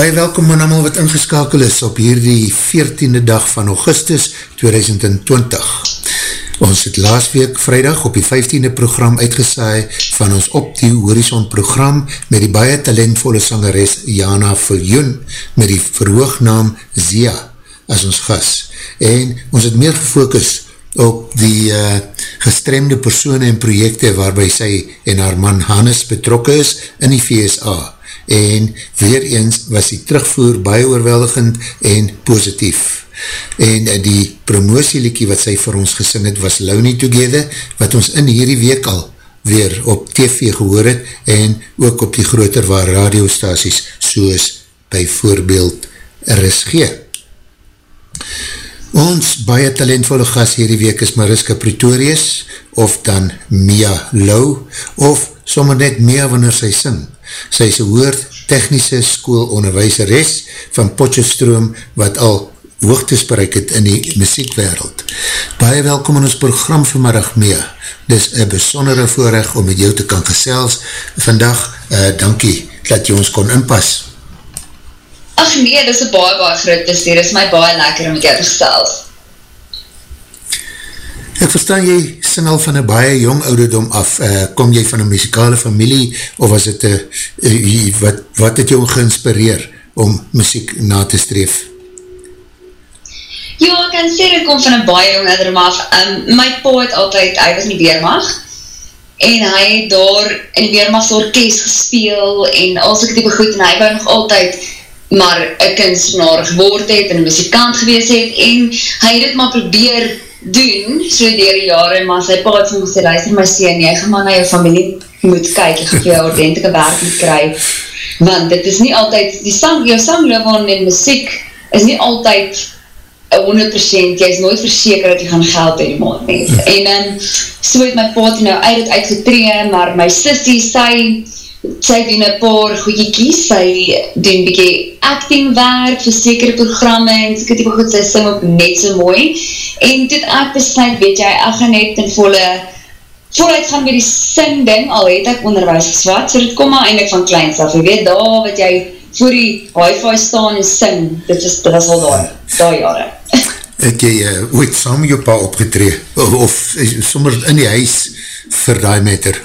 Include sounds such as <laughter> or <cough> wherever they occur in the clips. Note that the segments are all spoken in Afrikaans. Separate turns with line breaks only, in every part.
Baie welkom aan allemaal wat ingeskakel is op hierdie 14e dag van augustus 2020. Ons het laas week vrijdag op die 15e program uitgesaai van ons Op die Horizon program met die baie talentvolle sangeres Jana Viljoen met die verhoognaam Zia as ons gas. En ons het meer gefokus op die uh, gestremde persoene en projekte waarby sy en haar man Hannes betrokken is in die VSA en weer eens was die terugvoer baie oorweldigend en positief. En die promotieliekie wat sy vir ons gesing het was Lonely Together, wat ons in hierdie week al weer op TV gehoor het en ook op die groter waar radiostaties soos by voorbeeld RSG. Ons baie talentvolle gast hierdie week is Mariska Pretorius of dan Mia Lou of sommer net Mia wanneer sy sing. Sy is woord technische schoolonderwijzeres van Potjestroom wat al hoogtes bereik het in die muziekwereld. Baie welkom in ons program vanmiddag mee. Dis een besondere voorrecht om met jou te kan gesels. Vandag, uh, dankie dat jy ons kon inpas.
Ach nee, dis een baie baie groot besteer. Dis my baie lekker om met jou te gesels.
Ek verstaan jy sing al van een baie jong ouderdom af, uh, kom jy van een muzikale familie, of was het, uh, uh, wat, wat het jou geinspireer om muziek na te streef?
Ja, ek kan sê, ek kom van een baie jong ouderdom af. Um, my pa het altyd, hy was in die Weermacht, en hy het daar in die Weermacht orkest gespeel, en als ek die begoed, en hy wou nog altyd maar een kunstenaar geword het, en een muzikant gewees het, en hy het het maar probeer doen, so dier die jare, maar sy pa het vir my sê, luister my sien, jy gaan maar na jou familie moet kyk, jy gaan vir jou ordentelike werk moet kry, want dit is nie altyd, die sang, jou sangloofan en muziek is nie altyd 100%, jy is nooit verseker dat jy gaan geld in die maand nie. En um, so het my pa het nou uit het uitgetree, maar my sissie, sy, sy doen een paar goeie kies, sy doen bykie acting werk vir sekere programme en sy die goed, sy sing ook net so mooi. En toe ek besluit, weet jy, ek gaan net ten volle voluit gaan met die sing ding, al het ek onderwijs geswat, so dit kom maar eindelijk van kleins af, jy weet, daar wat jy voor die hi-fi staan en sing, dit, is, dit was al daar, daar jare.
Het jy uh, ooit saam jou pa opgetree, of, of sommer in die huis vir die meter?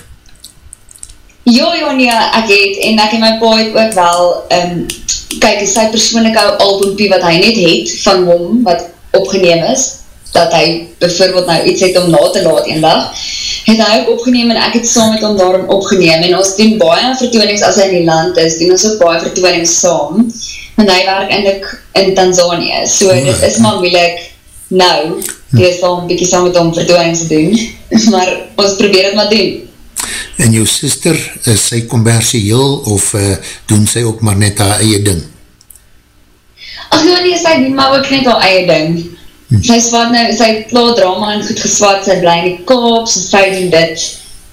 Ja, ja, nee, ek het, en ek en my pa het ook wel, um, kyk, is sy persoonlijke albumpie wat hy net het, van hom, wat opgeneem is, dat hy bijvoorbeeld nou iets het om na te laat een dag, het hy ook opgeneem en ek het saam met hom daarom opgeneem, en ons doen baie vertoonings as hy in die land is, doen ons ook baie vertoonings saam, en hy werk eindelijk in Tanzania, so oh, dit is maar moeilik nou, die is al een bykie saam met hom vertoonings te doen, <laughs> maar ons probeer het maar doen.
En jou sister, is sy commercieel of uh, doen sy ook maar net haar eie ding?
Ach nou nie, sy doen maar ook net haar eie ding. Hm. Sy swat nou, sy pla drama en goed geswat, sy bly in die kop, so sy doen dit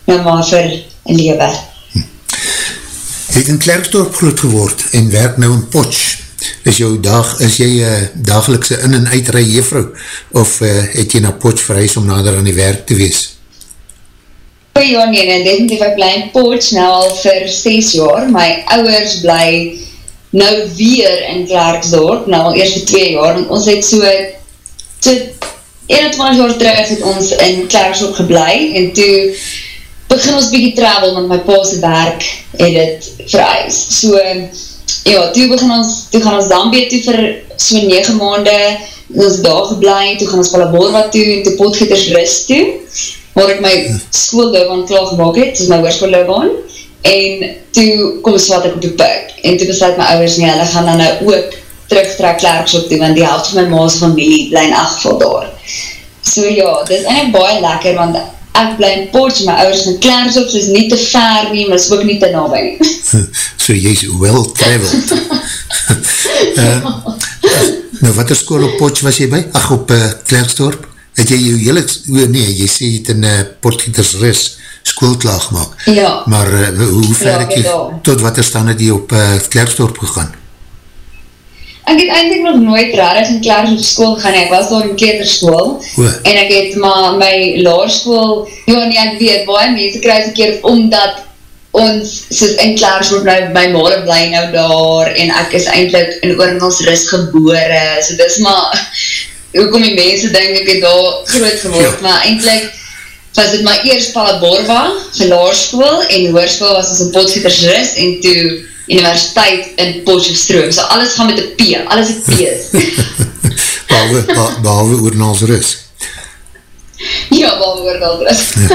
nou maar vir een lewe. Hm.
Het in Klerksdorp groot geword en werk nou in Potsch. Is jou dag, is jy uh, dagelikse in- en uitrij juffrou, of uh, het jy na Potsch verhuis om nader aan die werk te wees?
Ja, nee, nee, definitief, ek bly in Poorts nou al vir 6 jaar. My ouwers bly nou weer in Klerksdorp, nou al eerst vir 2 jaar, en ons het so, so 21 jaar terug het ons in Klerksdorp geblei, en toe begin ons bykie travel, want my pa's werk het het vereis. So, ja, toe begin ons, toe gaan ons Zambie toe vir so 9 maande, ons daar geblei, toe gaan ons Palaborwa toe, en toe Potgieters Rust toe, waar ek my schoolloobaan klaar gemaakt het, dis my hoorskoolloobaan, en toe kom swat ek op die pik, en toe besluit my ouders nie, hulle gaan dan nou ook terugtrek klerks op toe, want die helft van my maas familie bly in achtval daar. So ja, dit is eindelijk baie lekker, want ek bly in Poortje, my ouders in klerks op, so is nie te ver nie, maar is ook nie te nabij nie. <laughs>
so jy is well traveled. uh, <laughs> nou, wat er school op Poortje was jy by? Ach, op uh, Klerksdorp? Het jy jou hele, oh nee, jy sê jy het in uh, Portgietersris school klaar gemaakt.
Ja.
Maar uh, hoe ver
Ja,
het jy,
ja.
tot wat er staan het jy op uh, Klerksdorp gegaan?
Ek het eindelijk nog nooit rarig in Klaars op school gegaan, ek was daar in kleterschool,
O.
en ek het maar my laarschool, ja nee, ek weet, baie mense kruis verkeerd, omdat ons, soos in Klaars word nou, my mare bly nou daar, en ek is eindelijk in Oornelsris gebore, so dis maar, hoekom die mense denk ek het daar groot geword,
Ja.
maar eindelijk was dit my eerst Palaborwa, vir laarschool, en hoerschool was ons in Potgietersris, en toe universiteit in Potchefstroom, so alles gaan met een P, alles het P's. <laughs>
behalwe, be- behalwe Oornalsrus.
ja, behalwe Oornelsris.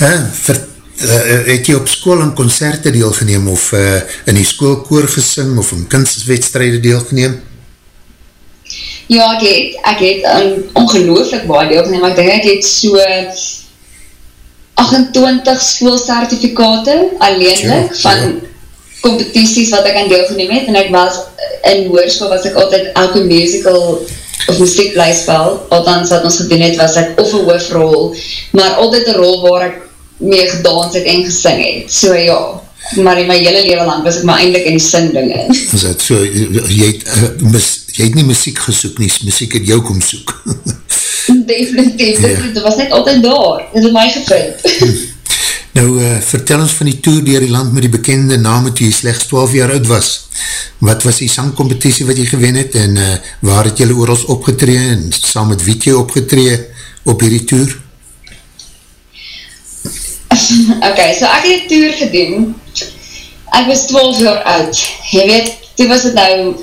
Uh, ver, uh, het jy op school aan concerte deelgeneem of uh, in die schoolkoor gesing of in kunstwedstrijde deelgeneem?
Ja, ek het, ek het um, ongelooflik baie deelgeneem, ek denk ek het so 28 schoolcertificate alleenlik van competities wat ek aan deelgeneem het, en ek was in hoerschool was ek altyd elke musical of muziekblijspel, althans wat ons gedoen het, was ek of een hoofrol, maar altyd een rol waar ek mee gedans het en gesing het, so ja, maar in my hele leven lang was ek maar eindelijk in die singdinge.
Is dat so, jy het, uh, mis, jy het nie muziek gesoek nie, muziek het jou kom soek. <laughs>
Definitief,
Ja.
dit, was net altyd daar, dit het my gevind. <laughs>
nou, uh, vertel ons van die tour dier die land met die bekende name toe jy slechts 12 jaar oud was. Wat was die sangcompetitie wat jy gewen het en uh, waar het jylle oorals opgetree en saam met wie jy opgetree op hierdie tour? <laughs>
Ok, so ek het die tour gedoen, ek was 12 jaar oud, jy weet, toe was het nou,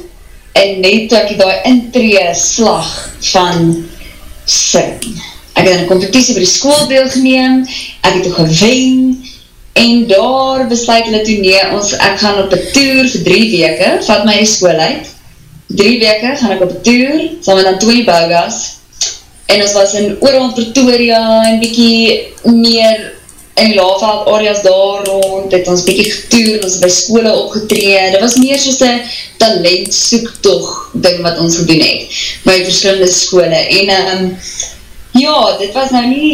en net toe ek die intree slag van sing. Ek het in een competitie by die school deelgeneem, ek het ook gewen, en daar besluit hulle toe nee, ons, ek gaan op een tour vir drie weke, vat my die school uit, drie weke gaan ek op een tour, saam met Antonie Bougas, en ons was in Oorland Pretoria, en bykie meer in die Laaveld areas daar rond, het ons bykie getoer, ons by skole opgetree, dit was meer soos een talent soektog ding wat ons gedoen het, by verskillende skole, en um, ja, dit was nou nie,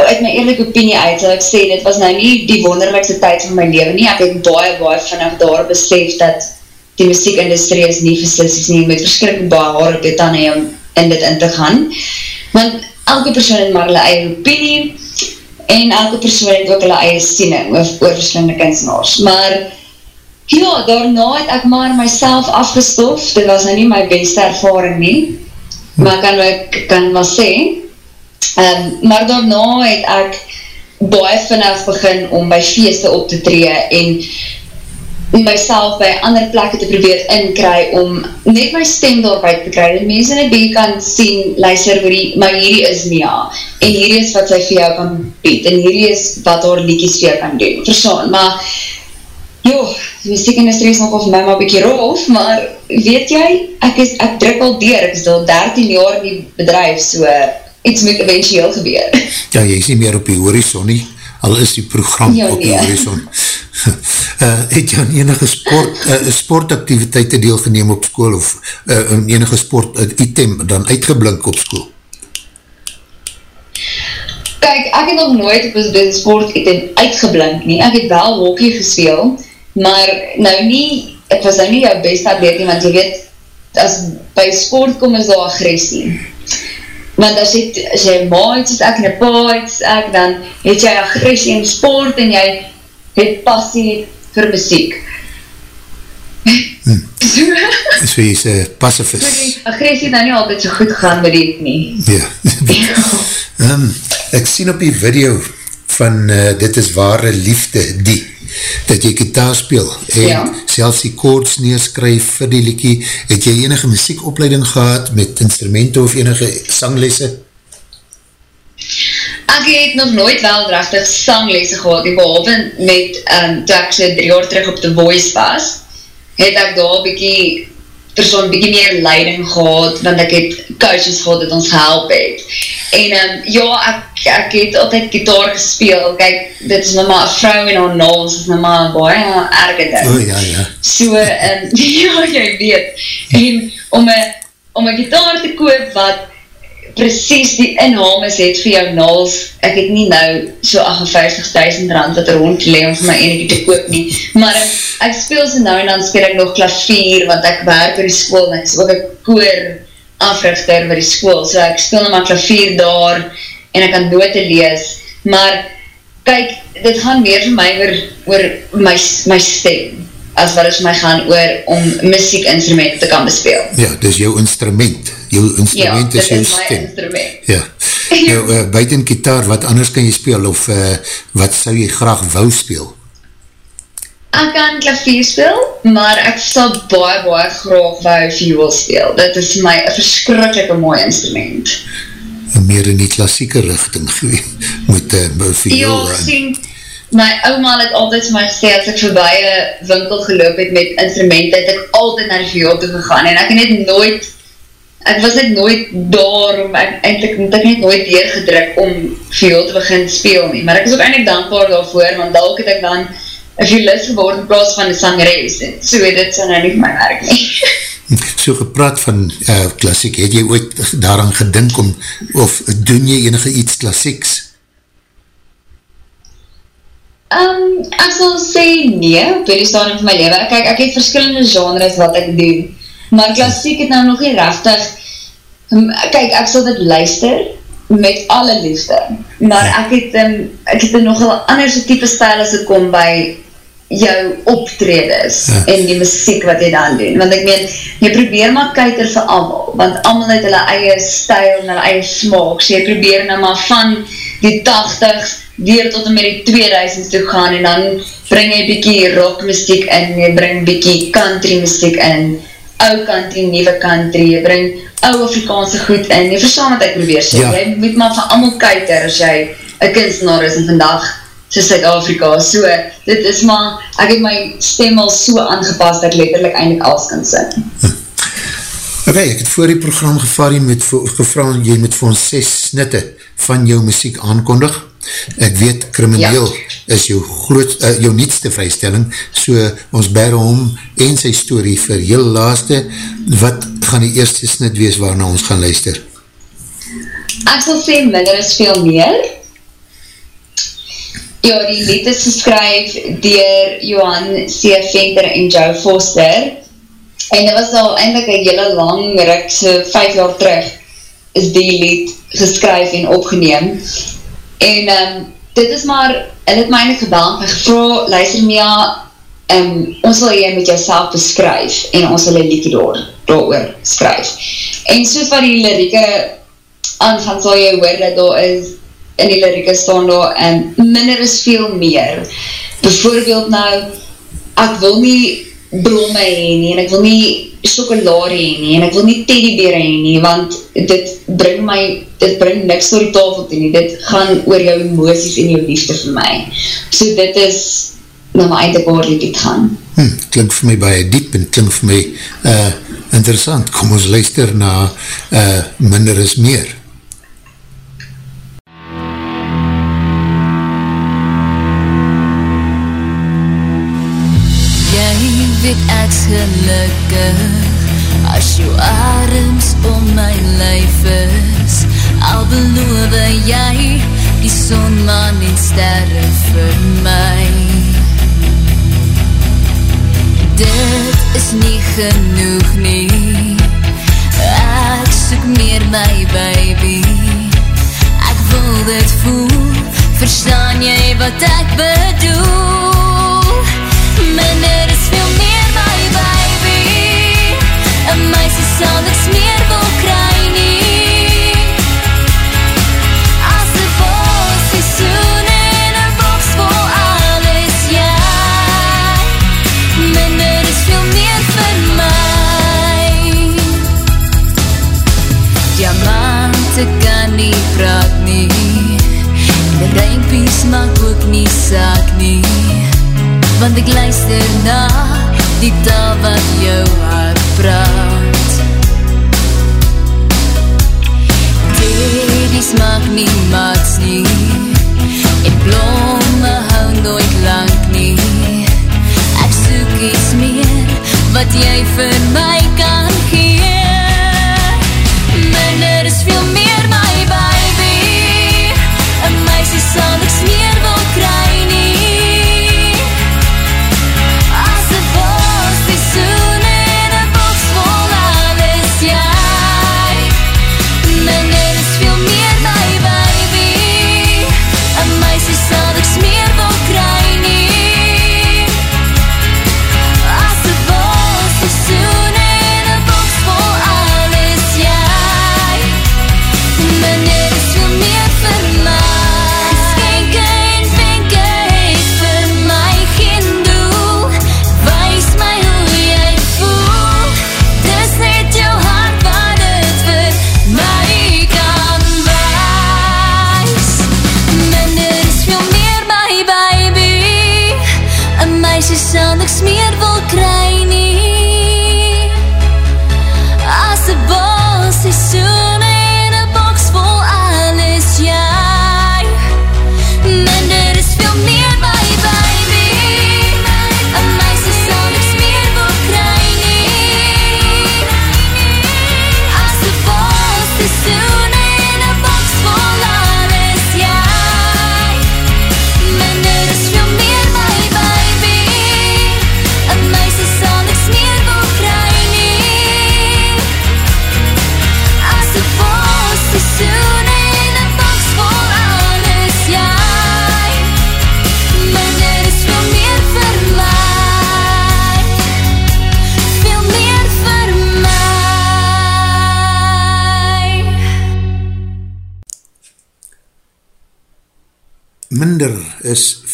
uit my eerlijke opinie uit, sal ek sê, dit was nou nie die wonderlikste tyd van my leven nie, ek het baie, baie vanaf daar besef dat die muziekindustrie is nie vir sissies nie, met verskrikkelijk baie haar op dit dan om in dit in te gaan, want elke persoon het maar hulle eie opinie, en elke persoon het ook hulle eie siening oor, oor verskillende kunstenaars, maar ja, daarna het ek maar myself afgestof, dit was nou nie my beste ervaring nie, maar kan ek kan maar sê, um, maar daarna het ek baie vanaf begin om by feeste op te tree en myself by ander plekke te probeer inkry om net my stem daarby te kry, dat mense net bieke kan sien, luister, maar hierdie is Mia, en hierdie is wat sy vir jou kan bied, en hierdie is wat haar liedjes vir jou kan doen, verstaan, maar joh, die muziekindustrie is nog vir my maar bykie rof, maar weet jy, ek, is, ek druk al deur, ek is al 13 jaar in die bedrijf, so iets moet eventueel gebeur.
Ja, jy is nie meer op die horizon nie, al is die program
Ja,
op die
nee.
horizon. <laughs> uh, het jy aan enige sport, uh, sportactiviteite deelgeneem op school of uh, aan enige sport uh, item dan uitgeblink op school?
Kijk, ek het nog nooit op een sport item uitgeblink nie. Ek het wel hockey gespeel, maar nou nie, ek was nou nie jou beste atleet nie, want jy weet, as by sport kom is daar agressie. Want as jy, as jy maat soos ek een paard soos ek, dan het jy agressie in sport en jy het passie vir muziek. <laughs> so,
So jy is een
so
pacifist.
die agressie het nou nie altyd so goed gaan met dit nie.
Ja. um, <laughs> ek sien op die video van uh, Dit is ware liefde, die, dat jy gitaar speel en
Ja.
selfs die koords neerskryf vir die liekie. Het jy enige muziekopleiding gehad met instrumenten of enige sanglesse?
Ek het nog nooit wel rechtig sanglese gehad, die behalve met, um, toe ek so drie jaar terug op The Voice was, het ek daar bykie, persoon bykie meer leiding gehad, want ek het coaches gehad dat ons gehelp het. En um, ja, ek, ek het altyd gitaar gespeel, kyk, dit is nou maar een vrou en haar naals, is nou maar baie erge ding.
O, oh, ja, ja.
So, um, <laughs> ja, jy weet, en om een, om een gitaar te koop wat precies die inhames het vir jou naals, ek het nie nou so 58.000 rand wat rondlee om vir my enige te koop nie, maar ek, ek speel so nou en dan speel ek nog klavier, want ek werk by die school en ek is ook een koor africhter by die school, so ek speel nog maar klavier daar en ek kan note lees, maar kyk, dit gaan meer vir my oor, oor my, my stem, as wat is my gaan oor om muziekinstrument te kan bespeel.
Ja, dis jou instrument, jou instrument
ja,
is jou
stem. Ja, dit is my instrument.
Ja, <laughs> nou, uh, buiten gitaar, wat anders kan jy speel, of uh, wat sou jy graag wou speel?
Ek kan klavier speel, maar ek sal baie, baie graag wou viool speel. Dit is my een verskrikkelijke mooi instrument.
Meer in die klassieke richting <laughs> met uh, viool.
Ja, sien, my oma het altyd vir my gesê, as ek voorbij een winkel geloop het met instrumenten, het ek altyd naar die viool toe gegaan, en ek het nooit, ek was net nooit daar, om, ek, eindelijk het ek net nooit deurgedruk om viool te begin speel nie, maar ek is ook eindelijk dankbaar daarvoor, want dalk het ek dan een violist geworden in plaas van een sangeres, en so dit so nou nie my werk nie. <laughs>
So gepraat van uh, klassiek, het jy ooit daaraan gedink om, of doen jy enige iets klassieks?
Um, ek sal sê nee, op die stadium van my leven. Kijk, ek het verskillende genres wat ek doen, maar klassiek het nou nog nie rechtig, kijk, ek sal dit luister met alle liefde, maar ek het, um, ek het nogal ander so type stijl as het kom by jou optredes ja. en die muziek wat jy dan doen, want ek meen, jy probeer maar kuiter vir allemaal, want allemaal het hulle eie stijl en hulle eie smaak, so jy probeer nou maar van die 80s weer tot en met die 2000s toe gaan en dan bring jy bykie rock muziek in, jy bring bykie country muziek in, ou country, nieuwe country, jy bring ou Afrikaanse goed in, jy verstaan wat ek probeer sê, ja. jy moet maar van allemaal kuiter as jy een kunstenaar is en vandag so Suid-Afrika, so, dit is maar, ek het my stem al so aangepast, dat ek letterlijk eindelijk alles kan sing.
Hm. Ok, ek het voor die program gevaar, jy moet gevra, jy moet vir ons ses snitte van jou muziek aankondig. Ek weet, krimineel ja. is jou, groot, uh, jou nietste vrystelling, so ons bere hom en sy story vir heel laaste, wat gaan die eerste snit wees waarna ons gaan luister?
Ek sal sê, minder is veel meer, Ja, die lied is geskryf dier Johan C. Venter en Joe Foster. En dit was al eindelijk een hele lang ruk, so vijf jaar terug, is die lied geskryf en opgeneem. En um, dit is maar, en het my eindelijk gebeld, my gevra, luister Mia, um, ons wil jy met jouself beskryf, en ons wil een liedje door, door skryf. En soos wat die lirieke aangaan, sal jy hoor dat daar is in die lirieke staan daar, en minder is veel meer. Bijvoorbeeld nou, ek wil nie blomme heen nie, en ek wil nie chocolade heen nie, en ek wil nie teddybeer heen nie, want dit bring my, dit bring niks door die tafel toe nie, dit gaan oor jou emoties en jou liefde vir my. So dit is, na my eindelijk waar die dit gaan.
Hm, klink vir my baie diep, en klink vir my uh, interessant. Kom ons luister na uh, Minder is Meer.
Gelukkig. As jou arms om my lijf is Al beloof jy die son, maan en sterre vir my. Dit is nie genoeg nie. Ek soek meer my baby. Ek wil dit voel. Verstaan jy wat ek bedoel meer vir my Diamante kan nie praat nie Die duimpies maak ook nie saak nie Want ek luister na die taal wat jou hart praat Teddies maak nie. Maats nie En blomme hou nooit lang nie. Ek soek iets meer wat jy vir my kan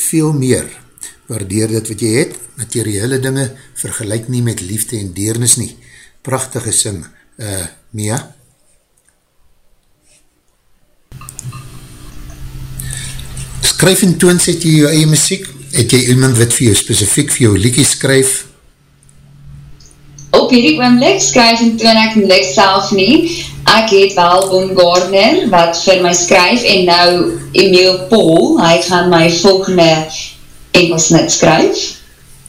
veel meer,
waardeer dit wat jy het, materiële dinge, vergelijk nie met liefde en deernis nie. Prachtige sing, uh, Mia. Skryf en toon sê jy jou eie muziek, het jy iemand wat vir jou specifiek vir jou liekie skryf?
Op hierdie oomlik skryf en toon ek nie self nie, ek het wel Gardner wat vir my skryf en nou Emile Paul, hy gaan my volgende Engelsnit skryf.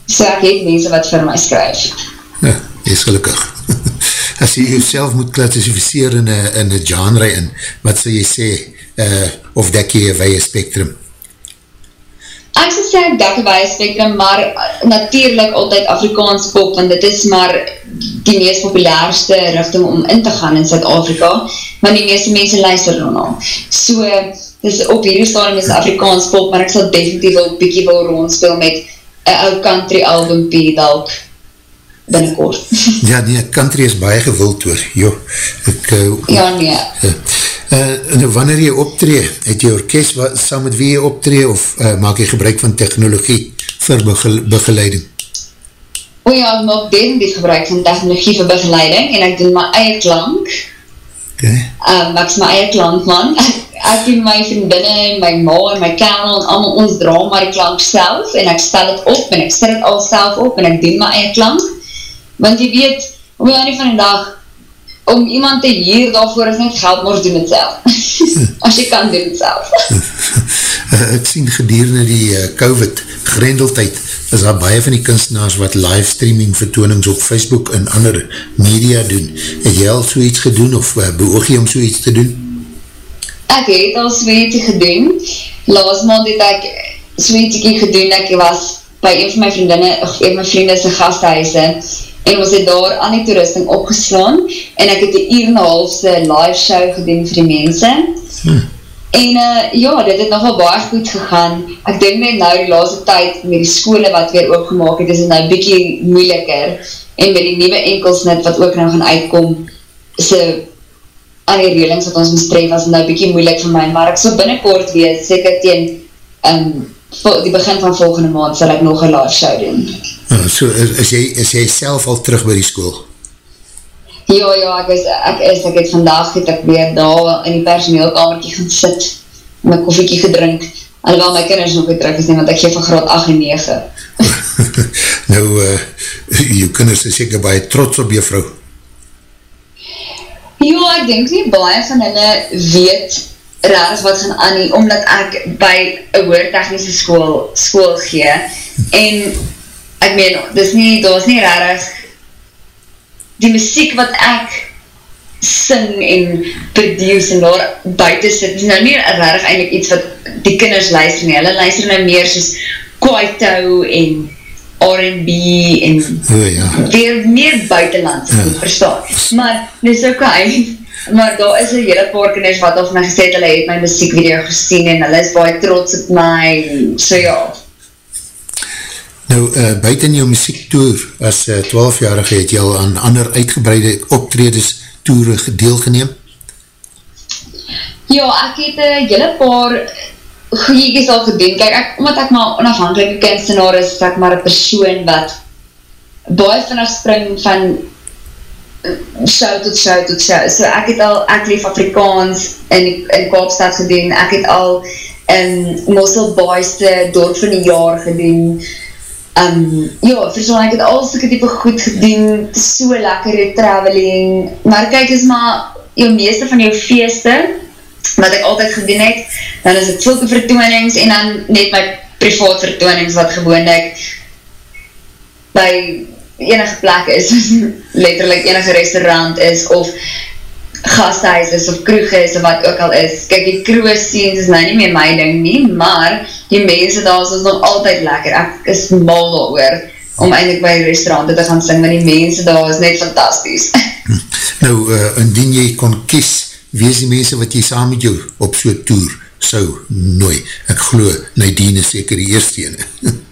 So ek het mense wat vir my skryf.
Ja, is gelukkig. <laughs> As jy jouself moet klassificeer in een genre in, wat sal jy sê, uh, of dek jy een weie spectrum?
Ek sal sê ek dek een weie spectrum, maar natuurlijk altyd Afrikaans pop, want dit is maar die meest populairste richting om in te gaan in Zuid-Afrika, want die meeste mense luister dan al. So, dus op hierdie stadium is Afrikaans pop, maar ek sal definitief wel bykie wil rondspeel met een ou country album P dalk binnenkort.
ja, nee, country is baie gewild hoor, jo. Ek, uh,
ja, nee.
Uh, uh, wanneer jy optree, het jy orkest wat, saam met wie jy optree, of uh, maak jy gebruik van technologie vir begeleiding?
O ja, ek maak definitief gebruik van technologie vir begeleiding en ek doen my eie klank. Okay. Um, ek is my eie klankman. Ek, <laughs> ek doen my vriendinne, my ma en my kernel en allemaal ons dra maar die klank self en ek stel het op en ek stel het al self op en ek doen my eie klank. Want jy weet, om jy aan die van die dag, om iemand te hier daarvoor is net geld, maar doen het self. As <laughs> jy kan, doen het self. <laughs>
ek sien gedurende die uh, COVID grendeltijd is daar baie van die kunstenaars wat livestreaming vertoonings op Facebook en ander media doen. Het jy al so iets gedoen of uh, beoog jy om so iets te doen?
Ek het al so iets gedoen. Laas maand het ek so iets gedoen. Ek was by een van my vriendinne, of een van my vrienden sy gasthuise en ons het daar aan die toerusting opgeslaan en ek het die uur en halfse live show gedoen vir die mense. Hmm. En uh, ja, dit het nogal baie goed gegaan. Ek denk net nou die laatste tyd met die skole wat weer opgemaak het, is het nou bykie moeiliker. En met die nieuwe enkelsnit wat ook nou gaan uitkom, is aan die relings wat ons mistref, was nou bykie moeilik vir my. Maar ek sal binnenkort weet, seker teen um, die begin van volgende maand, sal ek nog een live show doen.
Uh, so, is jy, is jy self al terug by die school?
Ja, ja, ek is, ek is, ek het vandag het ek weer daar in die personeelkamertjie gaan sit, my koffiekie gedrink, alhoewel my kinders nog weer terug is nie, want ek geef van graad 8 en 9. <laughs>
nou, uh, jou kinders is seker baie trots op jou vrou.
Ja, ek denk nie baie van hulle weet raars wat gaan aan nie, omdat ek by een woordtechnische school, school gee, en ek meen, dis nie, daar is nie rarig die muziek wat ek sing en produce en daar buiten sit, is nou nie rarig eindelijk iets wat die kinders luister nie, hulle luister nou meer soos Kwaito en R&B en
oh, ja.
weer meer buitenlands, ja. verstaan, maar dis ook okay. <laughs> maar daar is een hele paar kinders wat van my gesê het, hulle het my muziekvideo gesien en hulle is baie trots op my, so ja,
Nou, uh, buiten jou muziektoer as uh, 12-jarige het jy al aan ander uitgebreide optredes toere gedeelgeneem?
Ja, ek het uh, hele paar goeiekies al gedoen. Kijk, ek, omdat ek maar onafhankelike kunstenaar is, is ek maar een persoon wat baie vanaf spring van show tot show tot show. So ek het al, ek leef Afrikaans in, in Kaapstad gedoen. Ek het al in Mossel Boyste dorp van die jaar gedoen um, ja, verstaan, ek het al soke type goed gedoen, so lekker traveling, maar kyk is maar jou meeste van jou feeste, wat ek altyd gedoen het, dan is het zulke vertoonings, en dan net my privaat vertoonings, wat gewoon ek by enige plek is, <laughs> letterlijk enige restaurant is, of gasthuis is of kroeg is of wat ook al is. Kijk, die kroeg scenes is nou nie meer my ding nie, maar die mense daar is nog altyd lekker. Ek is mal daar oor om eindelijk by restaurante te gaan sing, maar die mense daar is net fantastisch.
nou, uh, indien jy kon kies, wie is die mense wat jy saam met jou op so'n tour sou nooi? Ek glo, Nadine is seker die eerste ene. <laughs>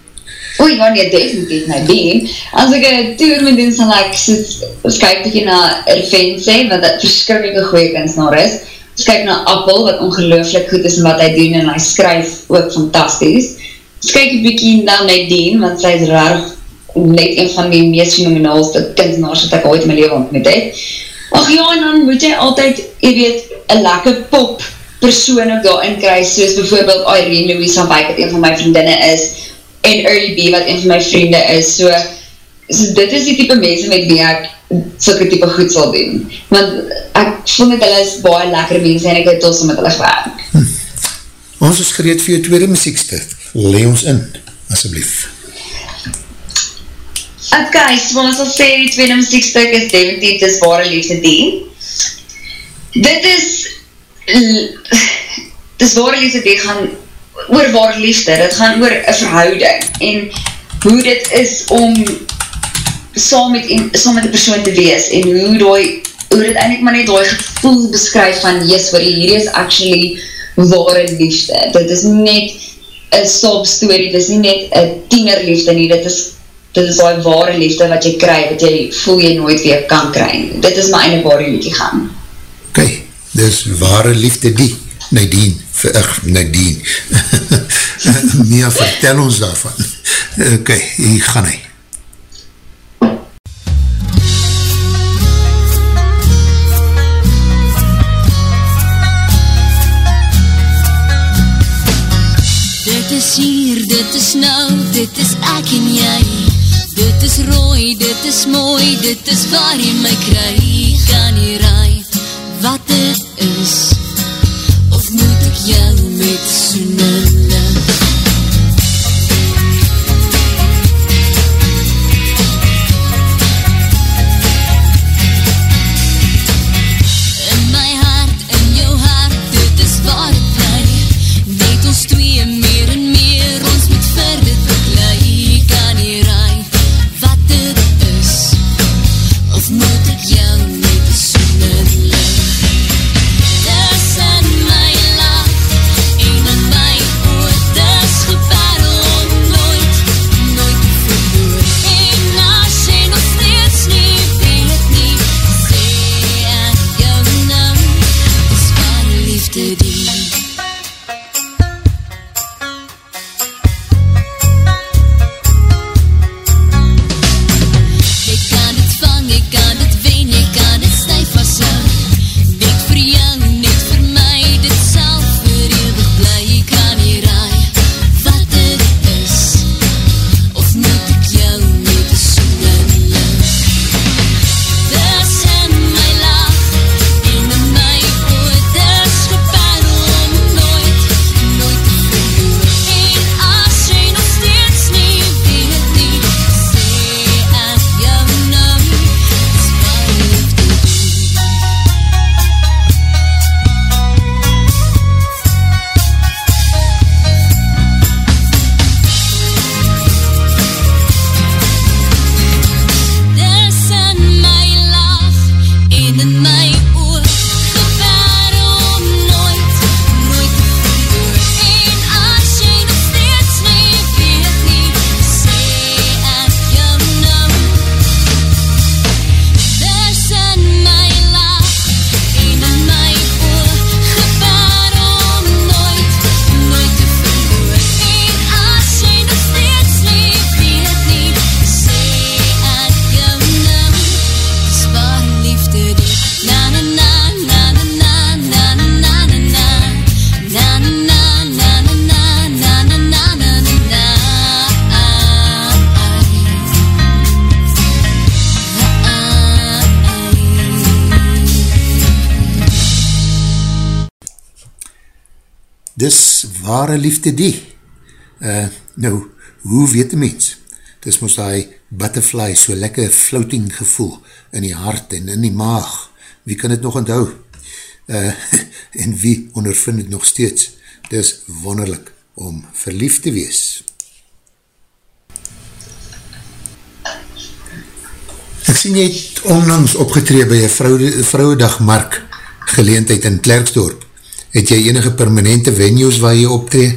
Oei, ja nee, definitief my been. As ek een tour moet doen, sal ek soos, kyk bykie na Ervense, wat dat verskrikkelijke goeie kunstenaar is, Ons kyk na Apple, wat ongelooflik goed is in wat hy doen, en hy skryf ook fantasties. Ons kyk een bykie na Nadine, want sy is raar net een van die meest fenomenaalste kunstenaars wat ek ooit in my leven ontmoet het. Ach ja, en dan moet jy altyd, jy weet, een lekker pop persoon ook daarin kry, soos bijvoorbeeld Irene Louise van Wyk, wat een van my vriendinne is, en Early B, wat een van my vriende is, so, so dit is die type mense met wie ek soke type goed sal doen, want ek voel met hulle is baie lekker mense, en ek het om met hulle gewerk. Hm.
Ons is gereed vir jou tweede muziekstuk, lee ons in, asjeblief.
Ok, so ons sal sê, die tweede muziekstuk is definitief dis ware liefde dien. Dit is <laughs> dis ware liefde, dit gaan oor ware liefde, dit gaan oor een verhouding, en hoe dit is om saam met, saam met die persoon te wees, en hoe die, hoe dit eindelijk maar net die gevoel beskryf van, yes, wat hier is actually ware liefde, dit is net een sob story, dit is nie net een tienerliefde nie, dit is dit is die ware liefde wat jy kry, wat jy voel jy nooit weer kan kry, dit is my einde ware liefde gaan.
Oké, okay dis ware liefde die, Nadine, vir, Nadine, <laughs> Mia, vertel ons daarvan. Ok, hier gaan hy.
Dit is hier, dit is nou, dit is ek en jy, dit is rooi, dit is mooi, dit is waar jy my kry, kan hier raai, wat Of moet
ware liefde die. Uh, nou, hoe weet die mens? Dis moest die butterfly so lekker floating gevoel in die hart en in die maag. Wie kan het nog onthou? Uh, <laughs> en wie ondervind het nog steeds? Dis wonderlik om verliefd te wees. Ek sien jy het onlangs opgetree by een vrouwedagmark geleentheid in Klerksdorp het jy enige permanente venues waar jy optree?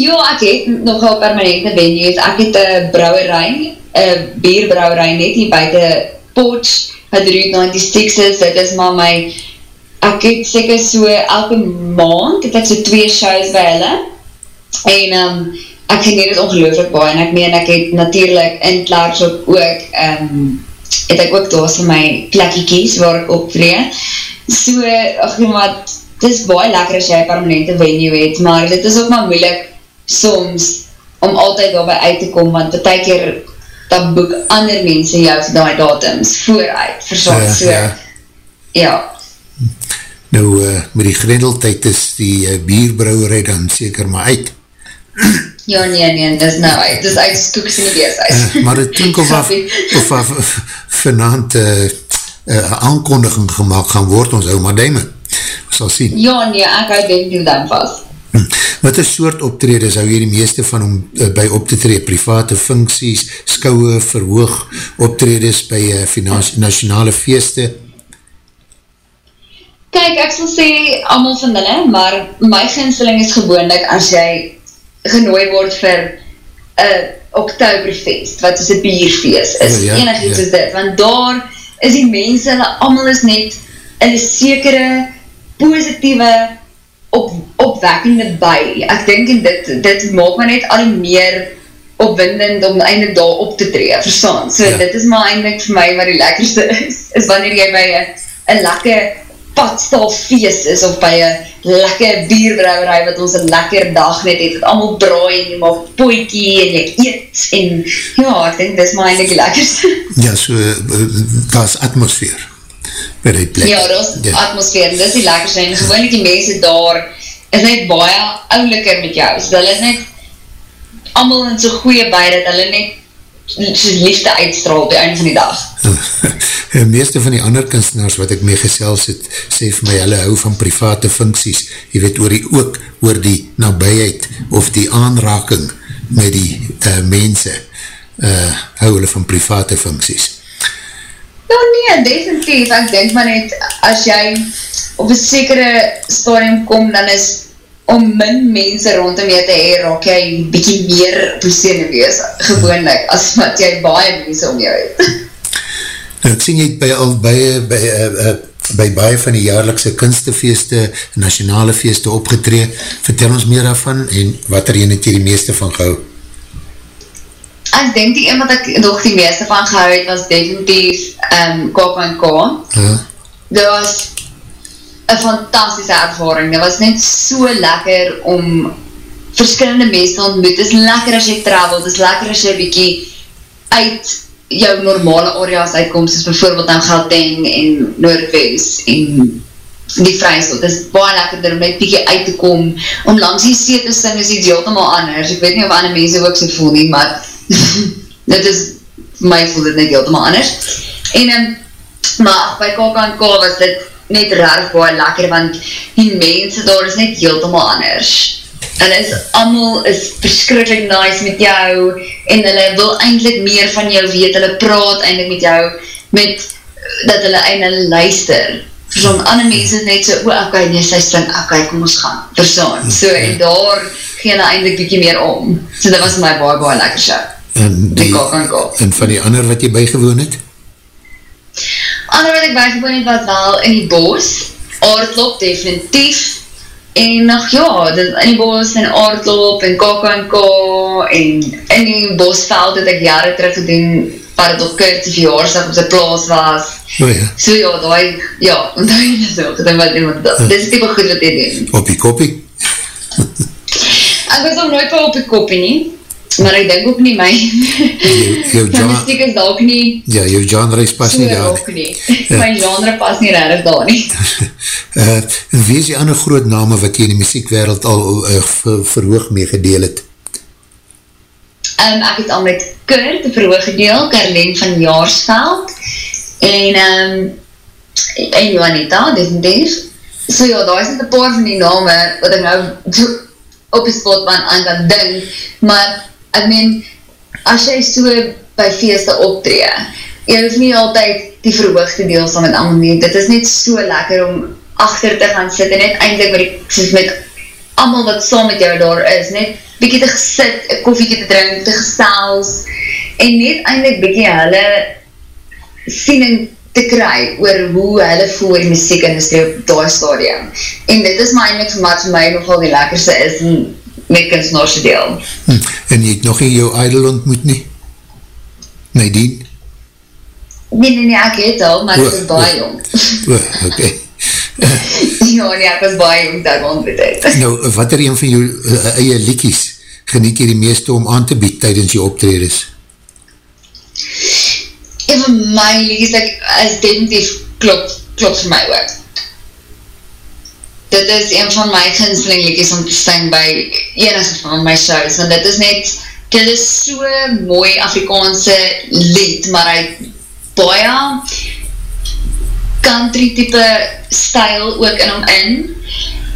Jo, ek het nogal permanente venues. Ek het een brouwerij, een bierbrouwerij net hier buiten Potch, het Route 96 is, dit is maar my ek het seker so elke maand, het ek so twee shows by hulle, en um, ek geneer het ongelooflik baie, en ek meen, ek het natuurlijk in Klaarschop ook, um, het ek ook daar vir my plekiekies waar ek optree, so, ach nee, maar, het is baie lekker as jy permanente venue het, maar dit is ook maar moeilik soms, om altyd daarby uit te kom, want betek keer, dat boek ander mense jou vir die datums vooruit, verzorg, ja, so, ja, ja
Nou, uh, met die grendeltijd is die uh, bierbrouwerij dan seker maar uit.
Ja, nee, nee, dis nou uit. Dis uit skoeks in die beershuis.
Uh, maar het klink of <laughs> af, of af vanavond uh, uh, aankondiging gemaakt gaan word, ons hou maar duime. Sal sien.
Ja, nee, ek hou denk die duim vast.
Hm. Wat is soort optrede zou hier die meeste van om uh, by op te tree? Private funksies, skouwe, verhoog, optredes by uh, nationale feeste?
Kijk, ek sal sê allemaal van hulle, maar my ginseling is gewoonlik as jy genooi word vir een oktoberfeest, wat is een bierfeest, is oh, ja, enig iets ja. is dit, want daar is die mense, hulle allemaal is net in een sekere positieve op, opwekkende by. Ek denk en dit, dit maak my net al meer opwindend om eindelijk daar op te tree, verstaan. So ja. dit is maar eindelijk vir my wat die lekkerste is, is wanneer jy by een lekker padstal feest is of by een lekker bierbrouwerij wat ons een lekker dag net het, het allemaal braai en jy maak poekie en jy eet en ja, ek denk dis maar eindelijk die lekkerste. <laughs>
Ja, so, daar is atmosfeer by die plek.
Ja, daar is ja. atmosfeer en dis die lekkerste en gewoon die mense daar is net baie ouliker met jou, so hulle is net allemaal in so goeie by dat hulle net soos liefde uitstraal op die einde van die dag.
De <laughs> meeste van die ander kunstenaars wat ek mee gesels het, sê vir my, hulle hou van private funksies, jy weet, oor die, ook oor die nabijheid of die aanraking met die uh, mense, uh, hou hulle van private funksies.
Ja, nee, definitief, ek denk maar net, as jy op een sekere stadium kom, dan is om min mense rondom jy te hee, raak jy bykie meer plezier wees, gewoonlik, as wat jy baie mense om jou het. <laughs>
Nou, ek sien jy by al by, by, uh, uh, by baie van die jaarlikse kunstefeeste, nationale feeste opgetree, vertel ons meer daarvan en wat er jy net hier die meeste van gehou?
Ek denk die een wat ek nog die meeste van gehou het, was definitief um, K.K.K. Ja. Dit was een fantastische ervaring. Het was net so lekker om verskillende mense te ontmoet. Het is lekker as jy travel, het is lekker as jy bykie uit jou normale areas uitkom, soos bijvoorbeeld aan Gauteng en Noordwest en die Vrijsel. Het is baie lekkerder om net bykie uit te kom, om langs die see te sing is iets heeltemaal anders. Ek weet nie of ander mense ook so voel nie, maar <laughs> dit is, my voel dit net heeltemaal anders. En, um, maar by KKNK was dit net raar baie lekker, want die mense daar is net heeltemaal anders. Hulle is allemaal is verskrikkelijk nice met jou, en hulle wil eindelijk meer van jou weet, hulle praat eindelijk met jou, met, dat hulle eindelijk luister. Verstaan, ander mense is net so, o, ok, nee, sy sing, ok, kom ons gaan, verstaan. So, en daar gee hulle eindelijk bykie meer om. So, dit was my baie, baie lekker show.
En, die, en van die ander wat jy bijgewoon het?
Ander wat ek bijgewoon het was wel in die bos, aardlop definitief, en nog ja, in die bos en aardlop en KKNK en in die bosveld het ek jare terug gedoen, waar het op kurtie verjaarsdag op sy plaas was.
Oh ja.
So ja, daai, ja, en daai is ook, dan wat iemand, ja. dit is type goed wat jy doen.
Op die koppie?
ek was nog nooit op die koppie nie, maar ek denk ook nie my jou muziek <laughs> is dalk nie
ja, jou genre is pas nie daar
nie. Ja. <laughs> my genre pas nie rarig daar nie <laughs>
uh, wie is die ander groot name wat jy in die muziekwereld al uh, ver, verhoog mee gedeel het
um, ek het al met Kurt verhoog gedeel, Karleen van Jaarsveld en um, en Johanita definitief so ja, daar is net een paar van die name wat ek nou op die spot aan, aan kan ding, maar ek meen, as jy so by feeste optree, jy hoef nie altyd die verhoogde deel saam met allemaal nie, dit is net so lekker om achter te gaan sit, en net eindelijk met, die, met allemaal wat saam met jou daar is, net bykie te gesit, een koffieke te drink, te gestels, en net eindelijk bykie hulle sien en te kry oor hoe hulle voel in die muziekindustrie op die stadium. En dit is my eindelijk vir wat vir my nogal die lekkerste is met kunstenaarse deel.
Hm, en jy het nog nie jou idol ontmoet nie? Nadine?
Nee, nee, nee, ek het al, maar ek is baie jong.
O, oké. Okay. <laughs>
ja, nee, ek was baie jong dat ontmoet het. <laughs>
nou, wat er een van jou uh, eie liekies geniet jy die meeste om aan te bied tydens jou optreders?
Een van my liekies, ek, is definitief klop, klop vir my ook. Dit is een van my ginsling liekies om te sting by enige van my shows, want dit is net, dit is so mooi Afrikaanse lied, maar hy baie country type style ook in hom in.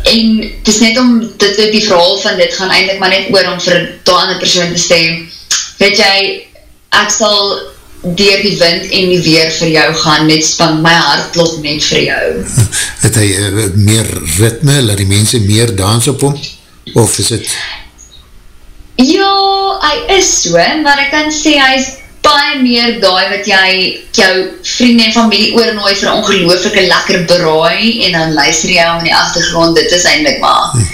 En het is net om dit, die verhaal van dit gaan eindelijk maar net oor om vir die ander persoon te stem weet jy, ek sal dier die wind en die weer vir jou gaan, net span my hart klop net vir jou. <laughs>
Het hy uh, meer ritme, laat die mense meer dans op hom? Of is het...
Ja, hy is so, maar ek kan sê hy is baie meer daai wat jy jou vrienden en familie oornooi vir ongelooflike lekker braai en dan luister jy om in die achtergrond, dit is eindelijk maar hm.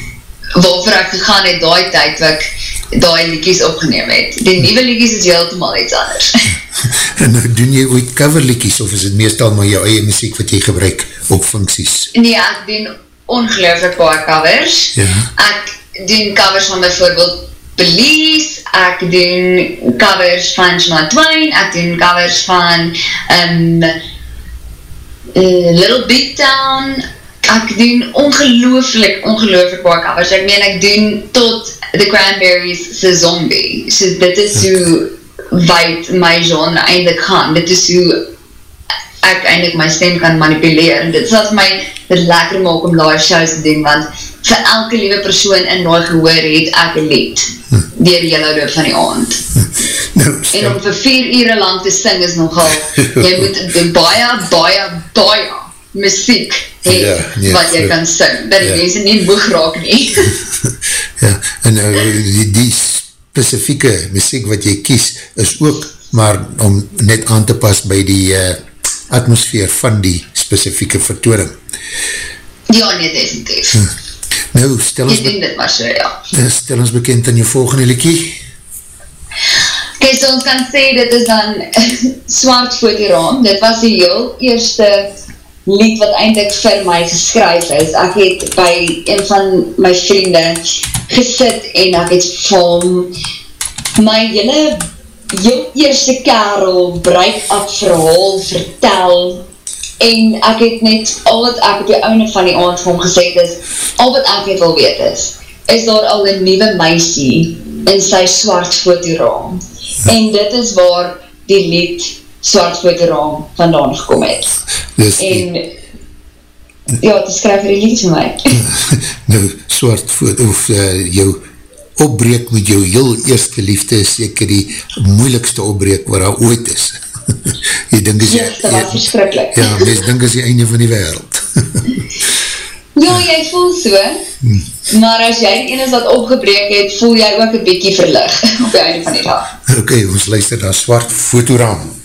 waarvoor ek gegaan het daai tyd wat ek daai liekies opgeneem het. Die nieuwe liekies is heeltemaal iets anders. <laughs>
en nou doen jy ooit coverliekies of is het meestal maar jou eie muziek wat jy gebruik op funksies?
Nee, ek doen ongelooflik baie covers. Ja. Ek doen covers van bijvoorbeeld Police, ek doen covers van Shema Twain, ek doen covers van um, Little Big Town, ek doen ongelooflik, ongelooflik baie covers. Ek meen, ek doen tot The Cranberries se Zombie. So dit is hoe wijd my genre eindelijk gaan. Dit is hoe ek eindelijk my stem kan manipuleer. En dit is wat my dit lekker maak om live shows te doen, want vir elke liewe persoon in die gehoor het ek een lied hm. dier die hele loop van die aand. <laughs> Nou, en om vir vier ure lang te sing is nogal, <laughs> jy moet baie, baie, baie muziek het ja, nee, wat jy kan sing, dat die ja. mense nie moeg raak nie. <laughs>
ja, en uh, die, die specifieke muziek wat jy kies is ook maar om net aan te pas by die uh, atmosfeer van die specifieke vertooring.
Ja, nee, definitief. Hm.
Nou, stel ons,
so, ja.
Eh, stel ons bekend in jou volgende liekie.
Kijk, so ons kan sê, dit is dan <laughs> Swart Fotoraam. Dit was die heel eerste lied wat eindelijk vir my geskryf is. Ek het by een van my vriende gesit en ek het vir my hele heel eerste karel breik af verhaal vertel en ek het net, al wat ek op die oude van die aand van gesê is, al wat ek net wil weet is, is daar al een nieuwe meisie in sy swart fotoraam. En dit is waar die lied swart fotoraam vandaan gekom het. Dus en, ja, het skryf die lied vir my. <laughs>
nou, swart foto, of uh, jou opbreek met jou heel eerste liefde is seker die moeilikste opbreek waar hy ooit is <laughs> jy dink is...
Ja, dit was verskrikkelijk.
Ja, mens dink is die einde van die wereld. <laughs>
ja, jy voel so, hmm. maar as jy die ene is wat opgebreek het, voel jy ook een bykie verlig op die einde van die dag.
Oké, okay, ons luister na Swart Fotoraam.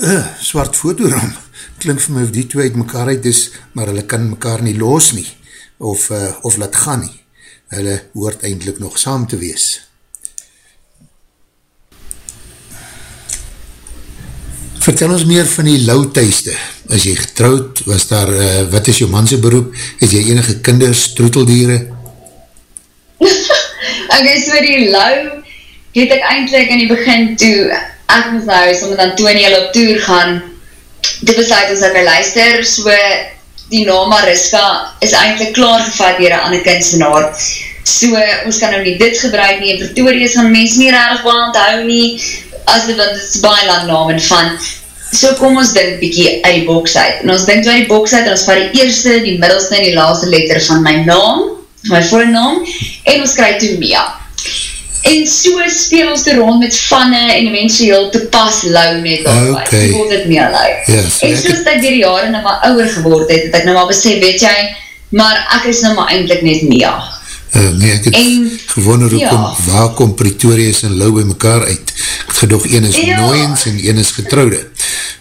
Uh, swart fotoram, klink vir my of die twee uit mekaar uit is, maar hulle kan mekaar nie los nie, of, uh, of laat gaan nie. Hulle hoort eindelijk nog saam te wees. Vertel ons meer van die lauwtuiste. As jy getrouwd, was daar, uh, wat is jou manse beroep? Is jy enige kinders, troeteldieren? <laughs>
ok, so die lauw, het ek eindelijk in die begin toe, ek moes nou, so met Antonie op tour gaan, toe besluit ons ek luister, so die naam Mariska is eindelijk klaargevat dier een ander kunstenaar, so ons kan nou nie dit gebruik nie, in Pretoria is van mens nie rarig baie onthou nie, as dit, want het is baie lang naam en van, so kom ons dink bykie uit die box uit, en ons dink uit die box uit, en ons vaar die eerste, die middelste en die laatste letter van my naam, my voornaam, en ons krijg toe Mia. En so speel ons te rond met vanne en mense heel te pas lauw net op.
Okay.
Ek word het meer lauw.
Yes,
en soos ek dier die jare nou maar ouwer geword het, het ek nou maar besef, weet jy, maar ek is nou maar eindelijk net Mia.
Uh, nee, ek het
en,
gewonder hoe
ja.
kom, waar kom Pretorius en Lau by mekaar uit. Ek het gedoog, een is ja. nooiens en een is getrouwde.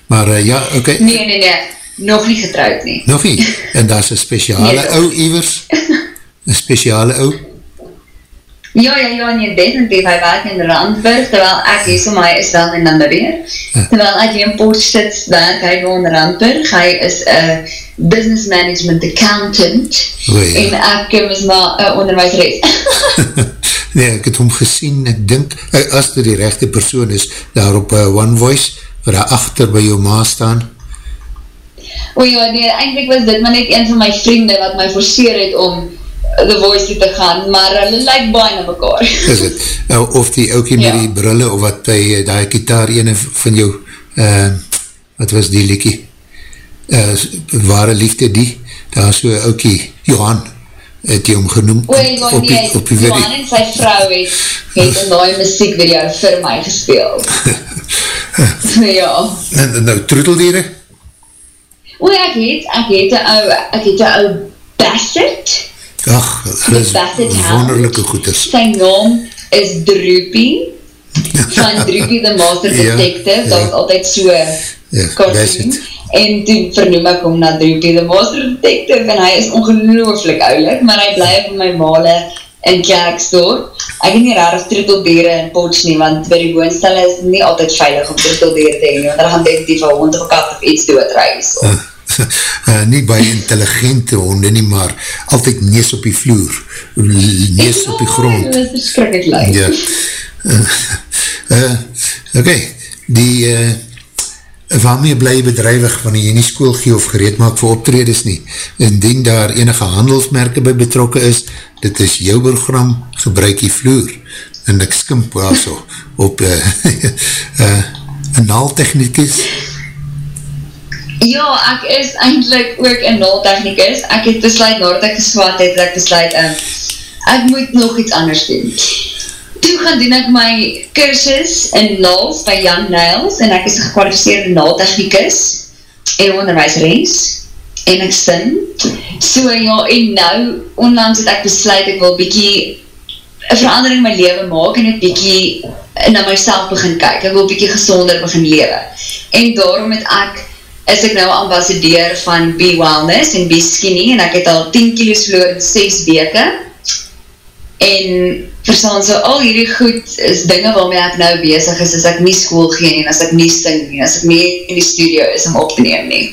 Maar uh, ja, oké. Okay.
Nee, nee, nee, nog nie getrouwd nie.
Nog nie? <laughs> En daar is een speciale nee, ou iwers? Een speciale ou?
Ja, ja, ja, nee, definitief, hy werk in Randburg, terwyl ek hier so my is wel in Namibia. Ja. Terwyl ek hier in Potstits werk, hy woon in Randburg, hy is een business management accountant,
o, ja.
en ek is maar een onderwijsreis. <laughs>
nee, ek het hom gesien, ek dink, eh, as dit die rechte persoon is, daar op uh, One Voice, waar daar achter by jou ma staan.
O ja, nee, eindelijk was dit maar net een van my vriende, wat my forceer het om The Voice te gaan, maar hulle lyk baie na mekaar.
Is het? Nou, of die oukie ja. met die brille, of wat die, die gitaar ene van jou, uh, wat was die liekie? Uh, ware liefde die, daar so oukie, Johan, het jy hom genoem,
o, Johan, op, die, op die video. Johan en sy vrou het, het in die muziekvideo vir my gespeeld. <laughs> ja.
En nou, troeteldiere?
O, ek het, ek het een ou, ek het een ou Bassett,
Ach, hulle is wonderlijke goeders.
Sy naam is Droopy, van Droopy the Master Detective, ja, dat is altyd so
ja, cartoon,
en toe vernoem ek hom na Droopy the Master Detective, en hy is ongelooflik oulik, maar hy blijf in my male in Kerksdorp. Ek het nie rarig troeteldeere in Potsch nie, want by die woonstelle is nie altyd veilig om troeteldeere te heen, want daar gaan definitief een hond of kat of iets doodreis. Uh
uh, <laughs> nie baie intelligente honde nie, maar altyd nees op die vloer, nees op die grond.
Dit is verskrikkelijk leuk.
Ja. Uh, uh, okay. die uh, waarmee bly bedrijwig wanneer jy nie school gee of gereed maak vir optredes nie, indien daar enige handelsmerke by betrokke is, dit is jou program, gebruik die vloer, en ek skimp wel so, op uh, uh, <laughs> een naaltechnikus,
Ja, ek is eindelijk ook een naaltechnicus. Ek het besluit, nadat ek geswaad het, ek besluit, um, ek moet nog iets anders doen. Toe gaan doen ek my kursus in naals by Jan Nijls en ek is een gekwalificeerde naaltechnicus en onderwijsreis en ek sin. So ja, en nou, onlangs het ek besluit, ek wil bykie een verandering in my leven maak en ek bykie na myself begin kyk. Ek wil bykie gezonder begin lewe. En daarom het ek is ek nou ambassadeur van Be Wellness en Be Skinny en ek het al 10 kilo's verloor in 6 weke en verstaan so al hierdie goed is dinge waarmee ek nou bezig is as ek nie school gee en as ek nie sing nie, as ek nie in die studio is om op te neem nie.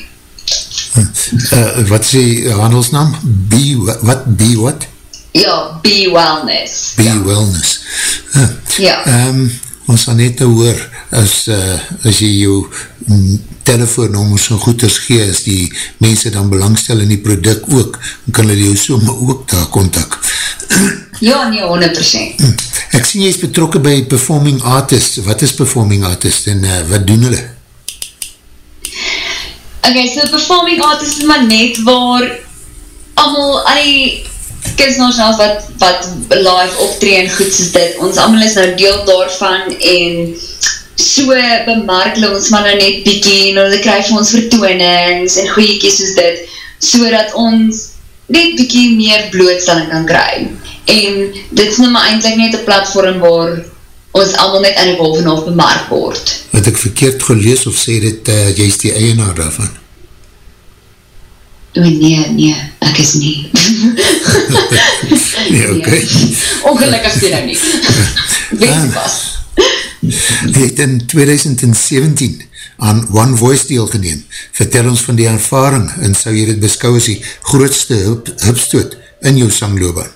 Uh, wat is die handelsnaam? Be, wat? Be what?
Ja, Be Wellness.
Be
ja.
Wellness. Uh,
ja.
Um, ons gaan net te hoor as, uh, as jy jou telefoonnummers en goeders gee, as die mense dan belangstel in die product ook, dan kan hulle jou so maar ook daar kontak. <clears throat>
Ja, nee, 100%.
Ek sien jy is betrokken by performing artists. Wat is performing artists en uh, wat doen hulle?
Ok, so performing artists is maar net waar allemaal, al die kunstenaars wat, wat live optree en goed soos dit, ons allemaal is nou deel daarvan en so bemark hulle ons maar nou net bykie en hulle krijg vir ons vertoonings en goeiekies soos dit, so dat ons net bykie meer blootstelling kan kry. En dit is nou maar eindelijk net een platform waar ons allemaal net in die bovenhof bemark word.
het ek verkeerd gelees of sê dit, uh, jy is die eienaar daarvan?
O nee, nee, ek is nie. <laughs>
nee, oké. Okay. <laughs>
Ongelukkig sê nou nie. <laughs> Wees
Ah.
pas.
Jy het in 2017 aan One Voice deelgeneem. Vertel ons van die ervaring en sou jy dit beskou as die grootste hup, hupstoot in jou sangloobaan?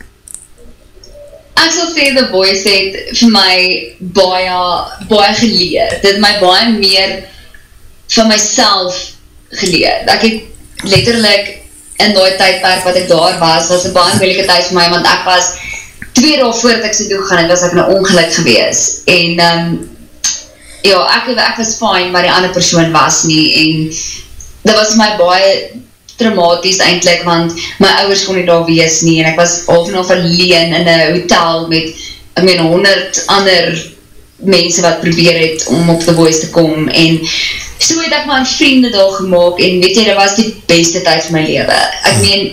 Ek sal sê The Voice het vir my baie, baie geleer. Dit my baie meer van myself geleer. Ek het letterlik in die tydperk wat ek daar was, was een baie moeilike tyd vir my, want ek was twee daal voordat ek so toe gegaan het, was ek in een ongeluk gewees. En um, ja, ek, ek was fine, maar die ander persoon was nie. En dit was vir my baie traumaties eindelijk, want my ouders kon nie daar wees nie, en ek was half en half alleen in een hotel met, ek meen, honderd ander mense wat probeer het om op The Voice te kom, en so het ek maar vriende daar gemaakt, en weet jy, dat was die beste tyd van my leven. Ek meen,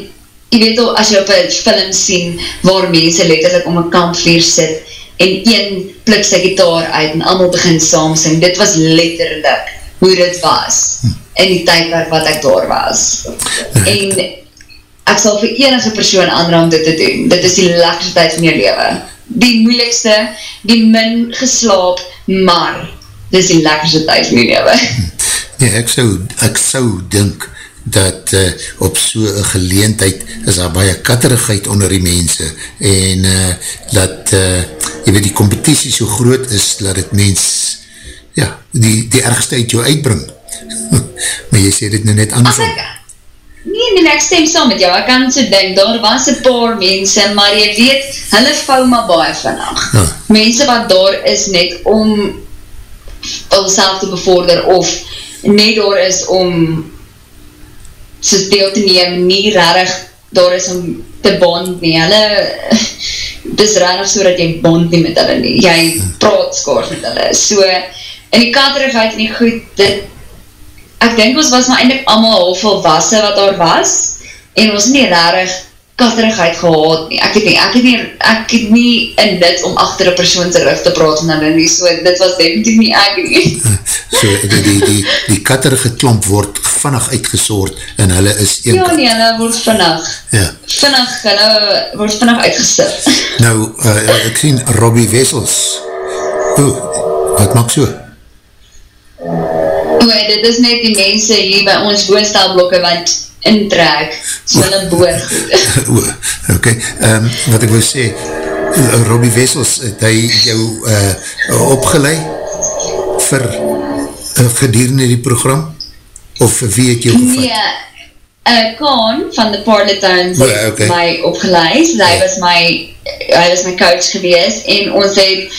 jy weet al, as jy op een film sien, waar mense letterlik om een kampvuur sit, en een pluk sy gitaar uit, en allemaal begin saam sing, dit was letterlik hoe dit was, in die tydperk wat ek daar was. En ek sal vir enige persoon aanraam dit te doen. Dit is die lekkerste tyd van jou leven. Die moeilikste, die min geslaap, maar dit is die lekkerste tyd van jou leven.
Nee, ek sou, ek sou dink dat uh, op so'n geleentheid is daar baie katterigheid onder die mense en uh, dat uh, jy weet die competitie so groot is dat het mens ja, die, die ergste uit jou uitbring <laughs> maar jy sê dit nou net
As
andersom
ek, nee, nee, ek stem saam met jou, ek kan so denk, daar was een paar mense, maar jy weet, hulle vou maar baie vannig.
Ja.
Mense wat daar is net om hulself te bevorder, of net daar is om soos deel te neem, nie rarig daar is om te bond nie, hulle dis rarig so dat jy bond nie met hulle nie, jy praat skaars met hulle, so in die katterigheid en die goed, dit ek dink ons was maar eindelijk allemaal half volwassen wat daar was, en ons nie rarig katterigheid gehad nie. Ek het nie, ek het nie, ek het nie in dit om achter een persoon te rug te praat van hulle nie, so dit was definitief nie ek nie. <laughs>
so die, die, die, die katterige klomp word vannig uitgesoord en hulle is een
Ja nee, hulle word vinnig,
ja.
vinnig, hulle word vinnig uitgesit. <laughs>
nou uh, ek sien Robbie Wessels o, wat maak so?
O, dit is net die mense hier by ons woonstelblokke wat intrek, so hulle boor goed.
o, ok, um, wat ek wil sê Robbie Wessels het hy jou uh, opgeleid vir uh, gedurende die program of wie het jou gevat?
Nee, uh, Kaan van the Parletowns
O,
het
okay.
my opgeleid. Hy
Ja.
was my hy was my coach gewees en ons het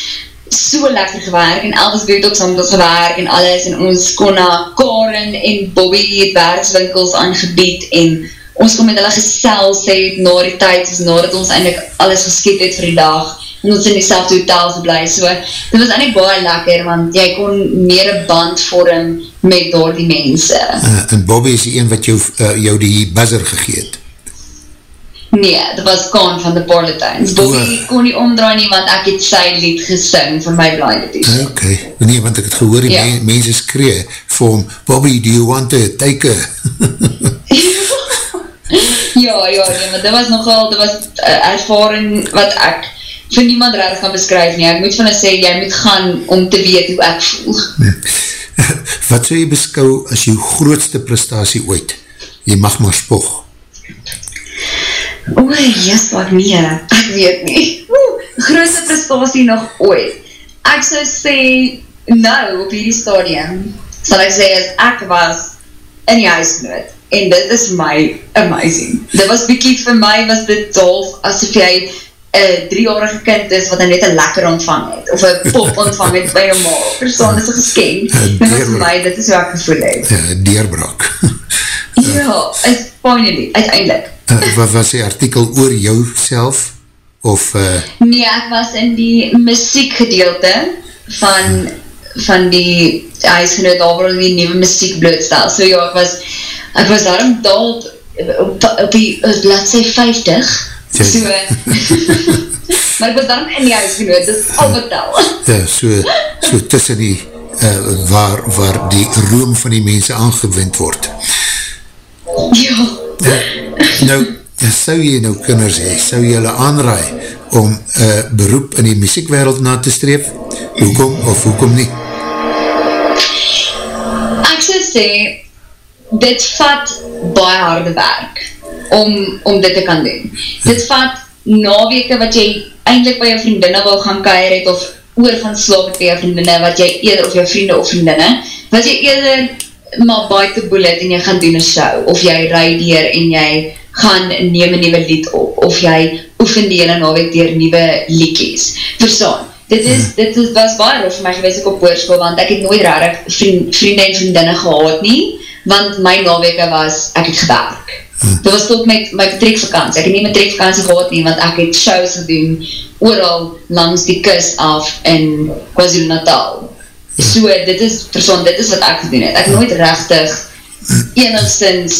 so lekker gewerk en Elvis ook saam met ons gewerk en alles en ons kon na Karen en Bobby het werkswinkels aangebied en ons kon met hulle gesels het na die tyd, soos nadat ons eindelijk alles geskiet het vir die dag en ons in die selfde hotel geblei, so dit was eindelijk baie lekker, want jy kon meer een band vorm met door die mense.
Uh, en Bobby is die een wat jou, uh, jou die buzzer gegeet.
Nee, dit was Kaan van de Parletowns. Bobby
O.
kon nie omdraai nie, want ek het sy lied gesing vir my blinde people.
Ok, nee, want ek het gehoor die
Ja.
ja. mense skree vir hom, Bobby, do you want a take a... <laughs>
Ja, ja, nee, maar dit was nogal, dit was uh, ervaring wat ek vir niemand redig kan beskryf nie. Ek moet van hulle sê, jy moet gaan om te weet hoe ek voel. <laughs>
wat sou jy beskou as jou grootste prestatie ooit? Jy mag maar spog.
O, jes, wat nie, ek weet nie. Oeh, grootste prestatie nog ooit. Ek sou sê, nou, op hierdie stadium, sal ek sê, as ek was in die huisgenoot, en dit is my amazing. Dit was bykie vir my, was dit dolf, asof jy een driejarige kind is, wat net een lekker ontvang het, of een pop <laughs> ontvang het by jou ma, verstaan, dit is een geskenk. Dit was vir my, dit is hoe ek gevoel het.
Ja, deurbraak. <laughs>
Ja, is finally, uiteindelik.
uh, wat was die artikel oor jou self? Of, uh,
Nee, ek was in die muziek gedeelte van, van die huisgenoot, daar waar die nieuwe muziek blootstel. So ja, ek was, ek was daarom daar op, op, op die op bladzij 50.
Ja.
So, <laughs> maar ek was daarom in die huisgenoot, dis al wat tel.
ja, so, so tussen die uh, waar, waar die room van die mense aangewind word.
Ja.
Uh, nou, sou jy nou kinders hee, sou jy hulle aanraai om uh, beroep in die muziekwereld na te streef? Hoekom of hoekom nie?
Ek sal sê, dit vat baie harde werk om, om dit te kan doen. Dit vat naweke wat jy eindelijk by jou vriendinne wil gaan keir het of oor gaan slaap met jou vriendinne wat jy eerder of jou vriende of vriendinne wat jy eerder maar buiten bullet en jy gaan doen een show of jy rijd hier en jy gaan neem een nieuwe lied op of jy oefen die hele naweek dier nieuwe liedjes. Verstaan, dit is, hmm. dit is, was baie rof vir my gewees ek op boorskool, want ek het nooit rarig vriend, vriende en vriendinne gehad nie, want my naweke was, ek het gewerk. Hmm. Dit was tot met my betrekvakantie, ek het nie betrekvakantie gehad nie, want ek het shows gedoen, ooral langs die kus af in KwaZulu Natal. So, dit is, persoon, dit is wat ek gedoen het. Ek het nooit rechtig enigszins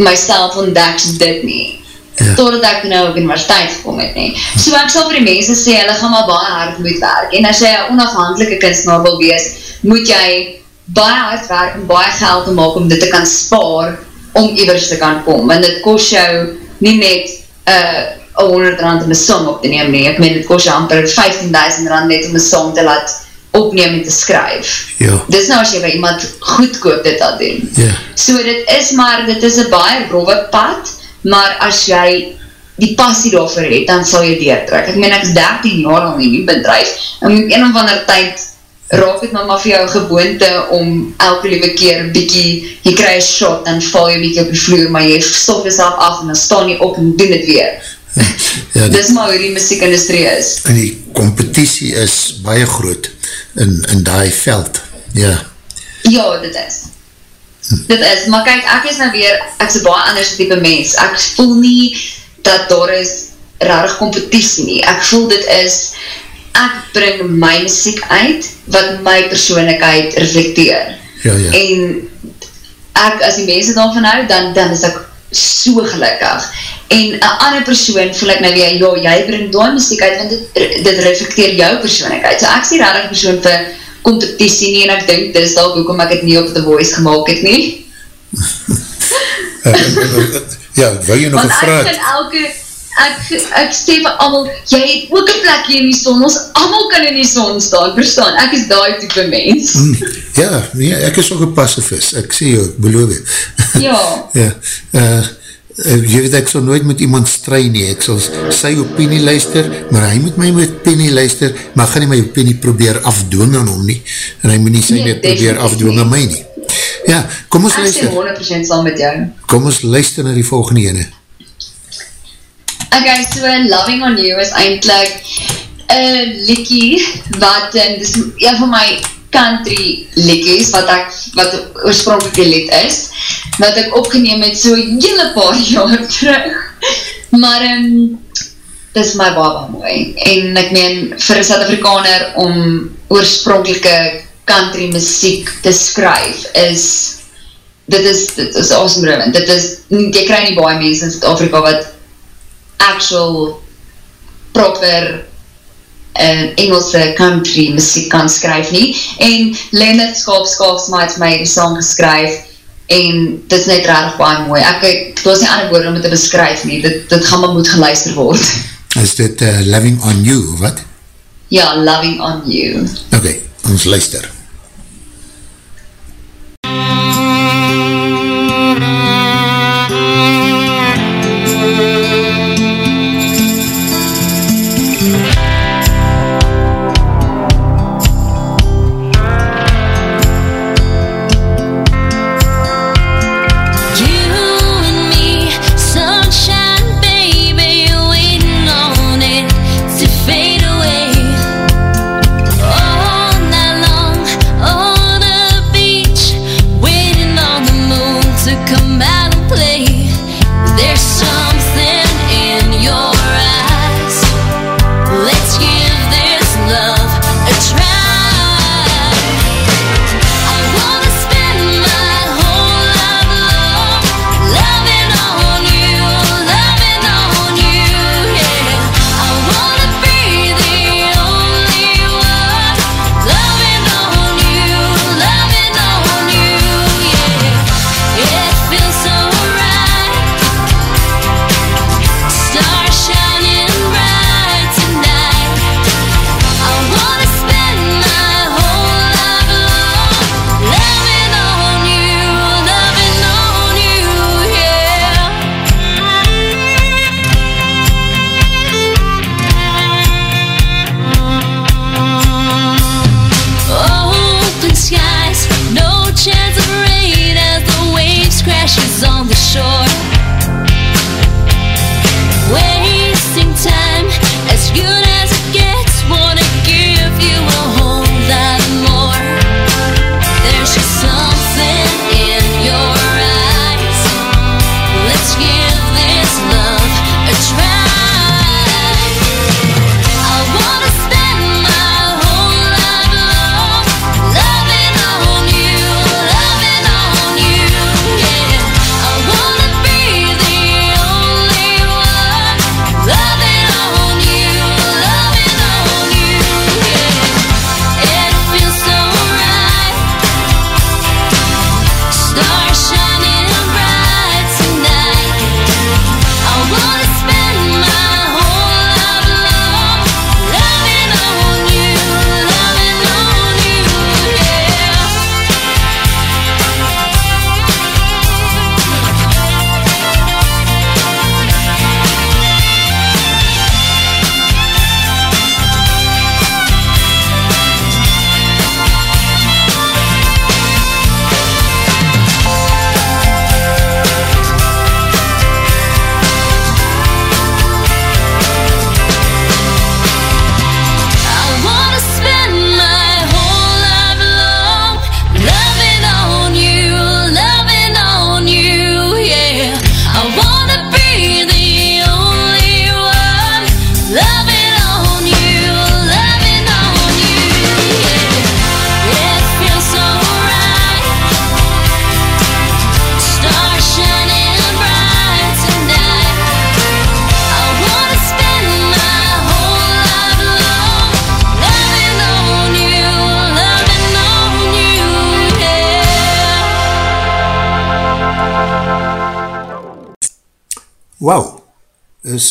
myself ontdek dit nie. Ja. Totdat ek nou op universiteit gekom het nie. So ek sal vir die mense sê, hulle gaan maar baie hard moet werk. En as jy een onafhandelike kunstenaar wil wees, moet jy baie hard werk en baie geld te maak om dit te kan spaar om ivers te kan kom. Want dit kost jou nie net uh, 100 rand om een song op te neem nie. Ek meen, dit kost jou amper 15.000 rand net om een song te laat opneem en te skryf.
Ja.
Dis nou as jy by iemand goedkoop dit al doen.
Ja.
So dit is maar, dit is een baie rove pad, maar as jy die passie daarvoor het, dan sal jy deurtrek. Ek meen, ek is 13 jaar al in die bedrijf, en met een of ander tyd raak het maar vir jou gewoonte om elke liewe keer bykie, jy krij een shot, dan val jy bykie op die vloer, maar jy stof jezelf af, en dan staan jy op en doen het weer. Ja, die, Dis maar hoe die muziekindustrie is.
En die competitie is baie groot in, in die veld, ja.
Ja, dit is. Dit is, maar kyk, ek is nou weer, ek is een baie anders type mens, ek voel nie dat daar is rarig competitie nie, ek voel dit is, ek bring my muziek uit, wat my persoonlijkheid reflecteer,
ja, ja.
en ek, as die mense daarvan hou, dan, dan is ek so gelukkig, en een ander persoon voel ek nou weer, ja, jy bring die muziek uit, want dit, dit reflecteer jou persoonlijkheid, so ek is die rarig persoon vir competitie nie en ek denk dis dalk hoekom ek het nie op The Voice gemaakt het nie. <laughs>
ja, wil jy nog een vraag?
Want ek vind elke, ek, ek sê vir amal, jy het ook een plekje in die son, ons amal kan in die son staan, verstaan, ek is die type mens.
Mm, ja, nee, ek is ook een pacifist, ek sê jou, ek beloof <laughs> jy.
ja.
ja, uh, jy weet, ek sal nooit met iemand strui nie, ek sal sy opinie luister, maar hy moet my met opinie luister, maar gaan nie my opinie probeer afdoen aan hom nie, en hy moet nie sy nee, net probeer afdoen aan my nie. Ja, kom ons
ek
luister.
Ek sê 100% saam met jou.
Kom ons luister na die volgende ene.
Ok, so Loving on You is eindelijk een likkie wat, en dis een van my country liedjes wat ek, wat oorspronkelijke lied is, wat ek opgeneem het so hele paar <laughs> jaar terug. Maar, um, dit is my baba mooi. En ek meen, vir een Zuid-Afrikaner om oorspronkelijke country muziek te skryf, is, dit is, dit is awesome ruimend. Dit is, jy krij nie baie mense in Zuid-Afrika wat actual proper uh, Engelse country muziek kan skryf nie, en Leonard Skaap Skaapsma het my die song geskryf, en dit is net rarig baie mooi, ek, ek was nie ander woord om het te beskryf nie, dit, dit gaan maar moet geluister word. <laughs>
Is dit uh, Loving on You, wat?
Ja, Loving on You.
Ok, ons luister.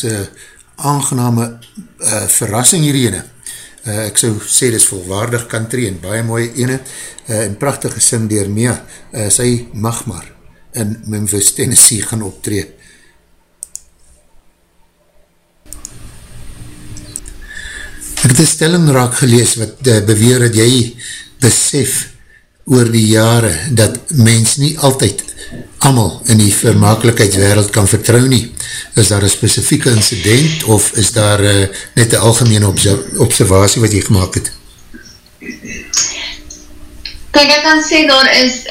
Een aangename uh, verrassing hierheen. Uh, ek sou sê, dit is volwaardig country en baie mooie ene uh, en prachtige sing dier Mia. Uh, sy mag maar in Memphis, Tennessee gaan optree. Ek het een stelling raak gelees wat uh, beweer dat jy besef oor die jare dat mens nie altyd amal in die vermakelijkheidswereld kan vertrouw nie. Is daar een specifieke incident of is daar uh, net een algemene observatie wat jy gemaakt het?
Kijk, ek kan sê daar is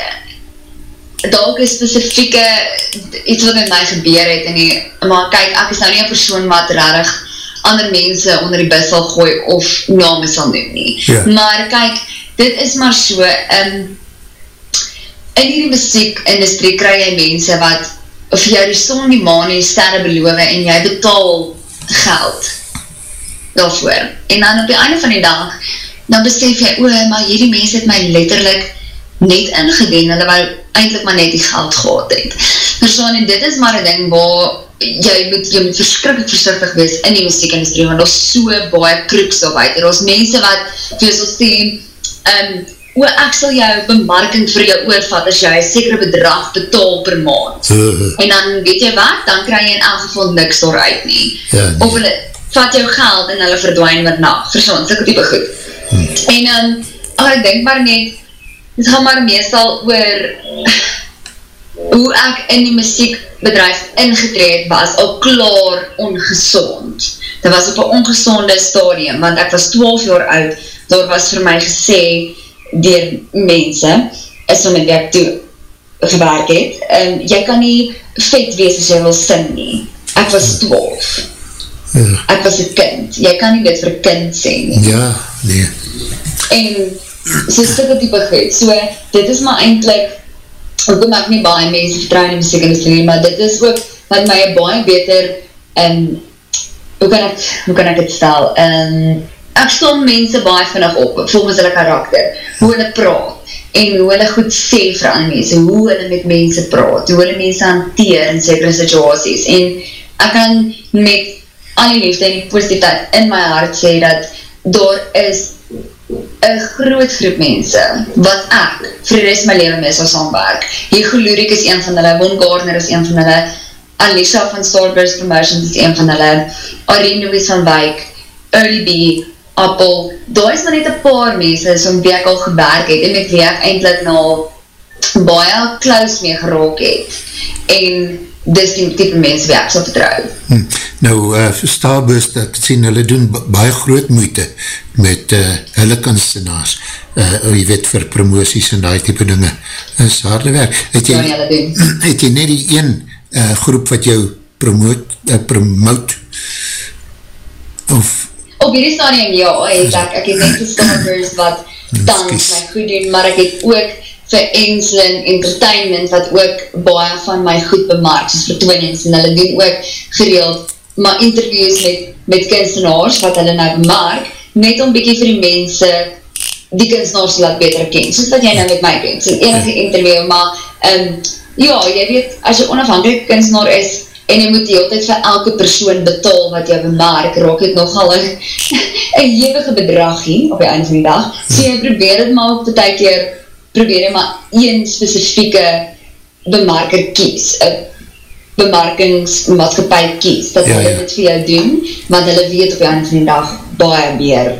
dalk een specifieke iets wat met my gebeur het en die, maar kyk, ek is nou nie een persoon wat rarig ander mense onder die bus sal gooi of name sal noem nie. Ja. Maar kyk, dit is maar so, um, in die muziekindustrie kry jy mense wat of jou die son die maan die sterre beloof en jy betaal geld daarvoor. En dan op die einde van die dag, dan besef jy, oe, maar hierdie mense het my letterlijk net ingedien, hulle wou eindelijk maar net die geld gehad het. Verstaan, en dit is maar een ding waar jy moet, jy moet verskrikkelijk versichtig wees in die muziekindustrie, want daar is so baie kroeks op uit. Er is mense wat, vir ons sê, um, o, ek sal jou bemarking vir jou oorvat as jy sekere bedrag betaal per maand. en dan, weet jy wat, dan krijg jy in elk geval niks dooruit nie. Ja, nee. Of hulle vat jou geld en hulle verdwijn met na. Verstaan, sikke type goed. Hmm. En dan, oh, ek denk maar net, het gaan maar meestal oor <sighs> hoe ek in die muziekbedrijf ingetreed was, al klaar ongezond. Dit was op een ongezonde stadium, want ek was 12 jaar oud, daar was vir my gesê, dier mense, is om wie ek toe gewerk het, um, jy kan nie vet wees as jy wil sin nie. Ek was 12. Ja. Ek was een kind. Jy kan nie dit vir kind sê nie.
Ja, nee.
En so stikke type goed. So, dit is maar eindelijk, ook om ek nie baie mense vertrouw in die muziekindustrie, maar dit is ook wat my baie beter, um, hoe kan ek, hoe kan ek het stel, um, ek stom mense baie vinnig op, volgens hulle karakter, hoe hulle praat, en hoe hulle goed sê vir ander mense, hoe hulle met mense praat, hoe hulle mense hanteer in sekere situaties, en ek kan met al die liefde en die positiviteit in my hart sê, dat daar is een groot groep mense, wat ek vir die rest my leven mee sal saamwerk. Hugo Lurik is een van hulle, Won Gardner is een van hulle, Alicia van Starburst Promotions is een van hulle, Arene Louise van Wyk, Early Bee, appel, daar is maar net een paar mense som wie ek al gewerk het en met wie ek eindelijk nou baie close mee geraak het en dis die type mense wie ek sal vertrouw.
Hm. Nou, uh, Starburst, ek sien, hulle doen baie groot moeite met uh, hulle kunstenaars, uh, jy weet, vir promoties en die type dinge. Is harde werk. Het jy, ja, <clears throat> het jy net die een uh, groep wat jou promote, uh, promote of
op hierdie stadium ja, het ek, ek het net gestalkers wat dans my goed doen, maar ek het ook vir Enslin Entertainment wat ook baie van my goed bemaak, soos vertoonings, en hulle doen ook gereeld, maar interviews met, met kunstenaars wat hulle nou bemaak, net om bykie vir die mense die kunstenaars laat beter ken, soos wat jy nou met my doen, so'n enige interview, maar um, ja, jy weet, as jy onafhankelijk kunstenaar is, en jy moet die altijd vir elke persoon betaal wat jy bemerk, raak het nogal een, een <laughs> hevige bedrag hier op die einde van die dag, so jy probeer het maar op die tyd keer, probeer jy maar een specifieke bemerker kies, een bemerkingsmaatskapie kies, dat ja, hulle ja. dit vir jou doen, want hulle weet op die einde van die dag baie meer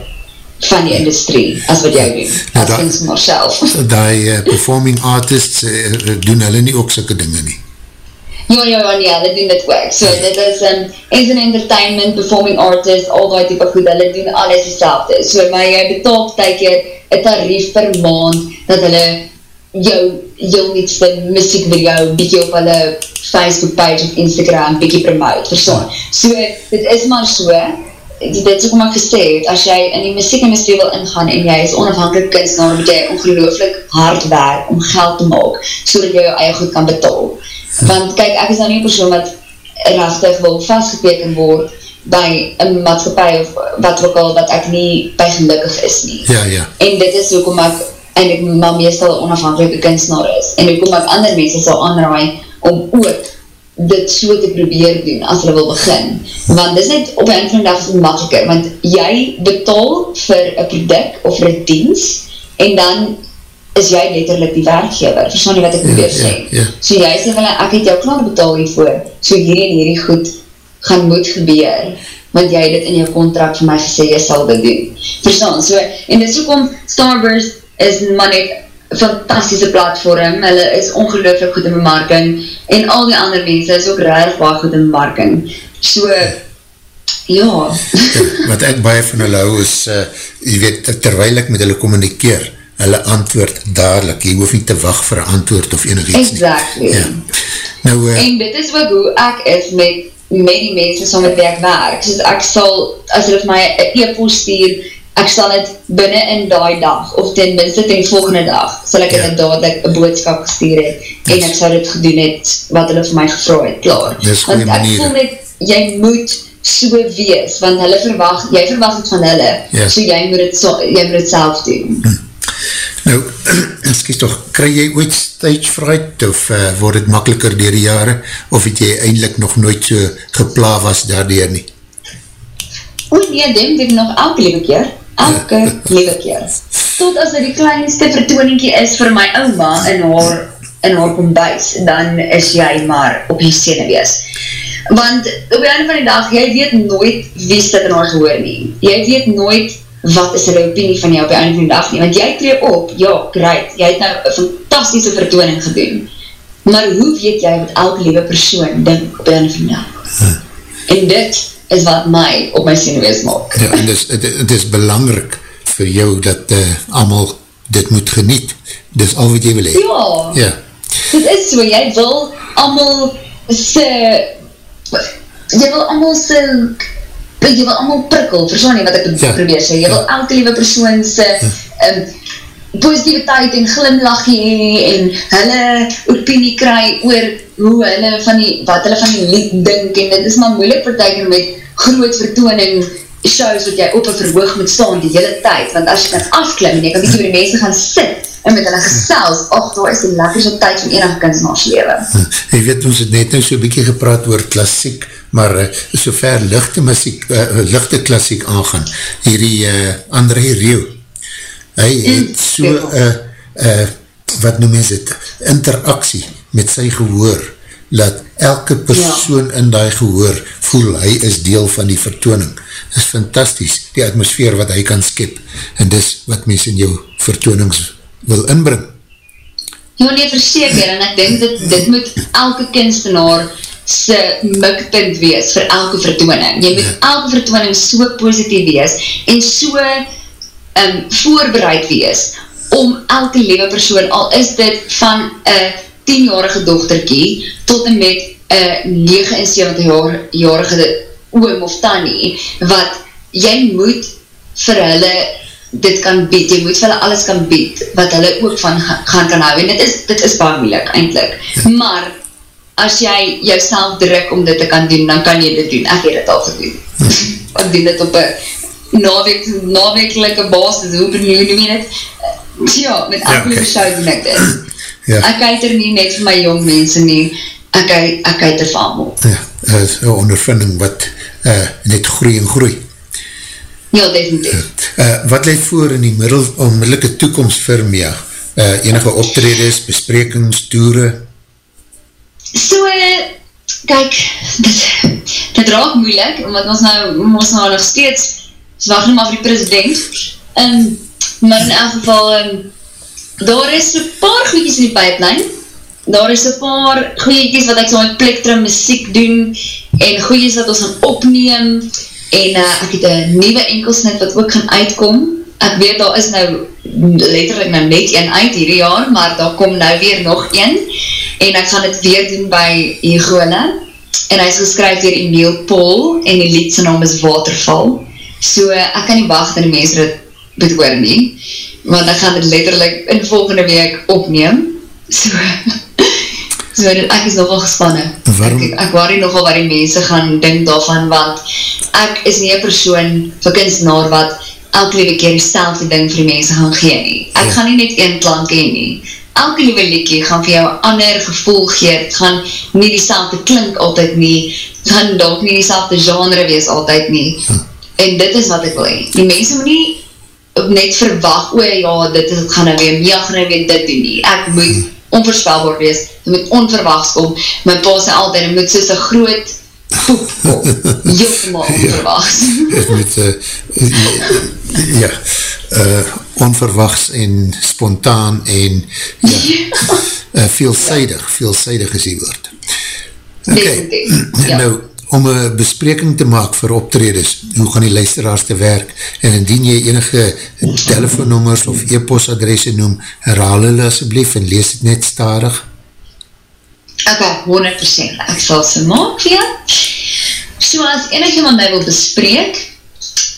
van die industrie as wat jy doen, nou, as ons maar self. <laughs>
Die uh, performing artists uh, doen hulle nie ook sulke dinge nie.
Ja, ja, ja, ja, hulle doen dit ook. So, dit is um, as an entertainment, performing artist, al die type goed, hulle doen alles die selfde. So, maar jy betaal tyke een tarief per maand, dat hulle jou, jou nietste muziek video, bykie op hulle Facebook page of Instagram, bykie promote, verstaan. So, dit is maar so, dit is ook maar gesê, as jy in die muziekindustrie wil ingaan, en jy is onafhankelijk kunstenaar, moet jy ongelooflik hard werk om geld te maak, so dat jy jou eie goed kan betaal want kyk, ek is nou nie een persoon wat rechtig wil vastgepeken word by een maatschappij of wat ook al, wat ek nie by gelukkig is nie.
Ja, ja.
En dit is hoekom ek eindelijk maar meestal onafhankelijke kunstenaar is. En hoekom ek ander mense sal aanraai om ook dit so te probeer doen as hulle wil begin. Want dit is net op een van die dag makkelijker, want jy betaal vir een product of vir een dienst en dan is jy letterlijk die werkgever, verstaan nie wat ek probeer sê.
Ja, ja.
So jy sê van, ek het jou klaar betaal hiervoor, so hierdie en hierdie goed gaan moet gebeur, want jy het dit in jou contract vir my gesê, jy sal dit doen. Verstaan, so, en dit so kom, Starburst is maar net fantastische platform, hulle is ongelooflik goed in bemarking, en al die ander mense is ook raar waar goed in bemarking. So, ja.
ja. Wat ek baie van hulle hou is, uh, jy weet, terwijl ek met hulle communikeer, hulle antwoord dadelijk, jy hoef nie te wacht vir antwoord of enig iets
exactly.
nie. Ja. Nou, uh,
en dit is ook hoe ek is met, met die mense som met wie ek werk. So ek sal, as hulle vir my e-post stuur, ek sal het binnen in die dag, of ten minste ten volgende dag, sal ek ja. het dadelijk een boodskap gestuur het, yes. en ek sal het gedoen het, wat hulle vir my gevra het, klaar.
Want ek
manier. voel net, jy moet so wees, want hulle verwacht, jy verwacht het van hulle, yes. so jy moet het, so, jy moet het self doen. Hm.
Nou, <clears throat> excuse toch, krij jy ooit stage fright, of uh, word het makkeliker dier die jare, of het jy eindelijk nog nooit so gepla was daardoor nie?
O nee, denk dit nog elke lieve keer, elke <laughs> lieve keer. Tot as dit die kleinste vertooningkie is vir my oma in haar, in haar kombuis, dan is jy maar op die scene wees. Want op die einde van die dag, jy weet nooit wie sit in haar gehoor nie. Jy weet nooit wat is hulle opinie van jou op die einde van die dag nie. Want jy tree op, ja, great, jy het nou een fantastische vertooning gedoen. Maar hoe weet jy wat elke lieve persoon dink op die einde van die dag? Huh. En dit is wat my op my sinewees maak.
Ja, en dis, het, het is belangrik vir jou dat uh, allemaal dit moet geniet. Dis al wat jy wil hee.
Ja.
Ja.
Dit is so, jy wil allemaal se, jy wil allemaal se, jy wil allemaal prikkel, verstaan nie wat ek ja. probeer sê, jy ja. wil elke liewe persoon se, ja. um, positiviteit en glimlachie en hulle opinie kry oor hoe hulle van die, wat hulle van die lied dink en dit is maar moeilik verteken met groot vertooning shows wat jy op een verhoog moet staan die hele tyd, want as jy kan afklim en jy kan weet hoe die mense gaan sit en met hulle gesels, ach, daar is die lekkerste tyd van enige kunstenaars leven.
Jy weet, ons het net nou so bykie gepraat oor klassiek, maar uh, so ver lichte muziek, uh, lichte klassiek aangaan, hierdie uh, André Rieu, hy het mm, so, uh, uh, wat noem ons het, interaksie met sy gehoor, dat elke persoon ja. in die gehoor voel, hy is deel van die vertooning. Dit is fantastisch, die atmosfeer wat hy kan skep, en dis wat mens in jou vertoonings wil inbring.
Ja, nee, verseker, en ek denk dat dit moet elke kunstenaar sy mikpunt wees vir elke vertooning. Jy moet ja. elke vertooning so positief wees, en so um, voorbereid wees, om elke lewe persoon, al is dit van een 10-jarige dochterkie tot en met een 79-jarige oom of tannie, wat jy moet vir hulle dit kan bied, jy moet vir hulle alles kan bied, wat hulle ook van gaan kan hou, en dit is, dit is baie moeilik, eindelijk. Maar, as jy jouself druk om dit te kan doen, dan kan jy dit doen, ek het dit al gedoen. <laughs> ek doen dit op een naweek, nawekelike basis, hoe noem jy dit? Ja, met elke ja, okay. show doen ek dit ja. ek uit er nie net vir my jong mense nie, ek, ek er van mo.
Ja, een ondervinding wat uh, net groei en groei.
Ja, definitief.
Uh, wat leid voor in die middel, onmiddellike toekomst vir Mia? Uh, enige optredes, besprekings, toere?
So, uh, kyk, dit, dit raak moeilik, omdat ons nou, ons nou nog steeds, ons wacht maar vir die president, um, maar in elk geval, um, daar is so paar goeikies in die pipeline, daar is so paar goeikies wat ek so met plektrum muziek doen, en goeikies wat ons gaan opneem, en uh, ek het een nieuwe enkelsnit wat ook gaan uitkom, ek weet daar is nou letterlijk nou net een uit hierdie jaar, maar daar kom nou weer nog een, en ek gaan het weer doen by Egole, en hy is geskryf dier Emile Paul, en die liedse naam is Waterval, so uh, ek kan nie wacht en die mense dit moet hoor nie, want ek gaan dit letterlijk in volgende week opneem. So, <laughs> so ek is nogal gespannen.
Waarom?
Ek, ek waar nie nogal waar die mense gaan dink daarvan, want ek is nie een persoon vir kunstenaar wat elke lieve keer die stelfde ding vir die mense gaan gee nie. Ek ja. gaan nie net een klank heen nie. elke nieuwe liedje gaan vir jou ander gevoel gee, het gaan nie die selfde klink altyd nie, gaan dalk nie die selfde genre wees altyd nie, en dit is wat ek wil hee. Die mense moet nie net verwacht, o ja, dit is, gaan nou weer, Mia gaan nou weer dit doen nie, ek moet onvoorspelbaar wees, het moet onverwachts kom, my pa sê altyd, het moet soos een groot poep kom, <laughs> heeltemaal onverwachts. <laughs>
Ja, het moet, uh, ja, uh, onverwachts en spontaan en, ja, uh, <laughs> veelzijdig, veelzijdig is die woord.
Okay. <clears throat>
Ja. Nou, om een bespreking te maak vir optredes, hoe gaan die luisteraars te werk, en indien jy enige telefoonnummers of e-postadresse noem, herhaal hulle asjeblief en lees het net starig.
Ok, 100%, ek sal sy maak vir jou. So as enige wat my wil bespreek,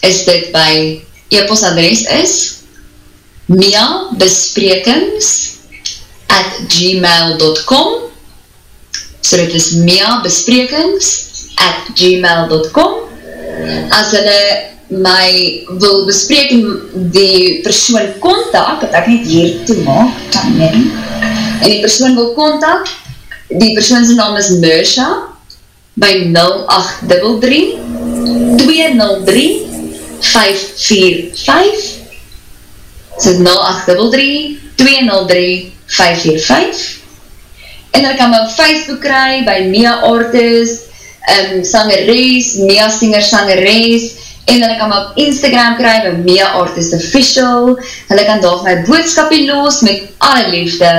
is dit by e-postadres is miabesprekings at gmail.com so dit is miabesprekings at gmail.com as hulle my wil bespreek die persoon kontak, het ek niet hier te maak, en die persoon wil kontak, die persoon sy naam is Mersha, by 0833 203 545 so 0833 203 545 en dan kan my op Facebook kry by Mia Artis um, sangeres, Mia Singer sangeres, en hulle kan my op Instagram kry by Mia Artist Official, hulle kan daar my boodskapie los met alle liefde,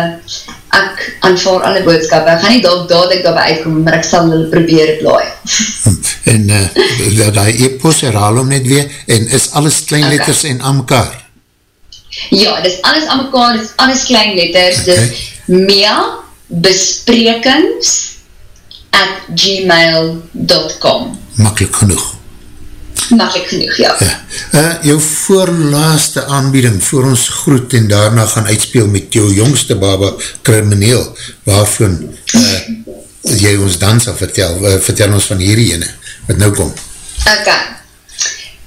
ek aanvaar alle boodskap, ek gaan nie daar dadelijk daarby uitkom, maar ek sal hulle probeer het laai. <laughs>
en uh, die e-post herhaal om net weer, en is alles kleinletters okay. en aan mekaar?
Ja, dis alles aan mekaar, dis alles kleinletters, okay. dis Mia Besprekings at gmail.com
Makkelijk genoeg.
Makkelijk genoeg, ja. ja.
Uh, jou voorlaaste aanbieding voor ons groet en daarna gaan uitspeel met jou jongste baba, krimineel, waarvan uh, jy ons dan sal vertel, uh, vertel ons van hierdie ene, wat nou kom.
Ok,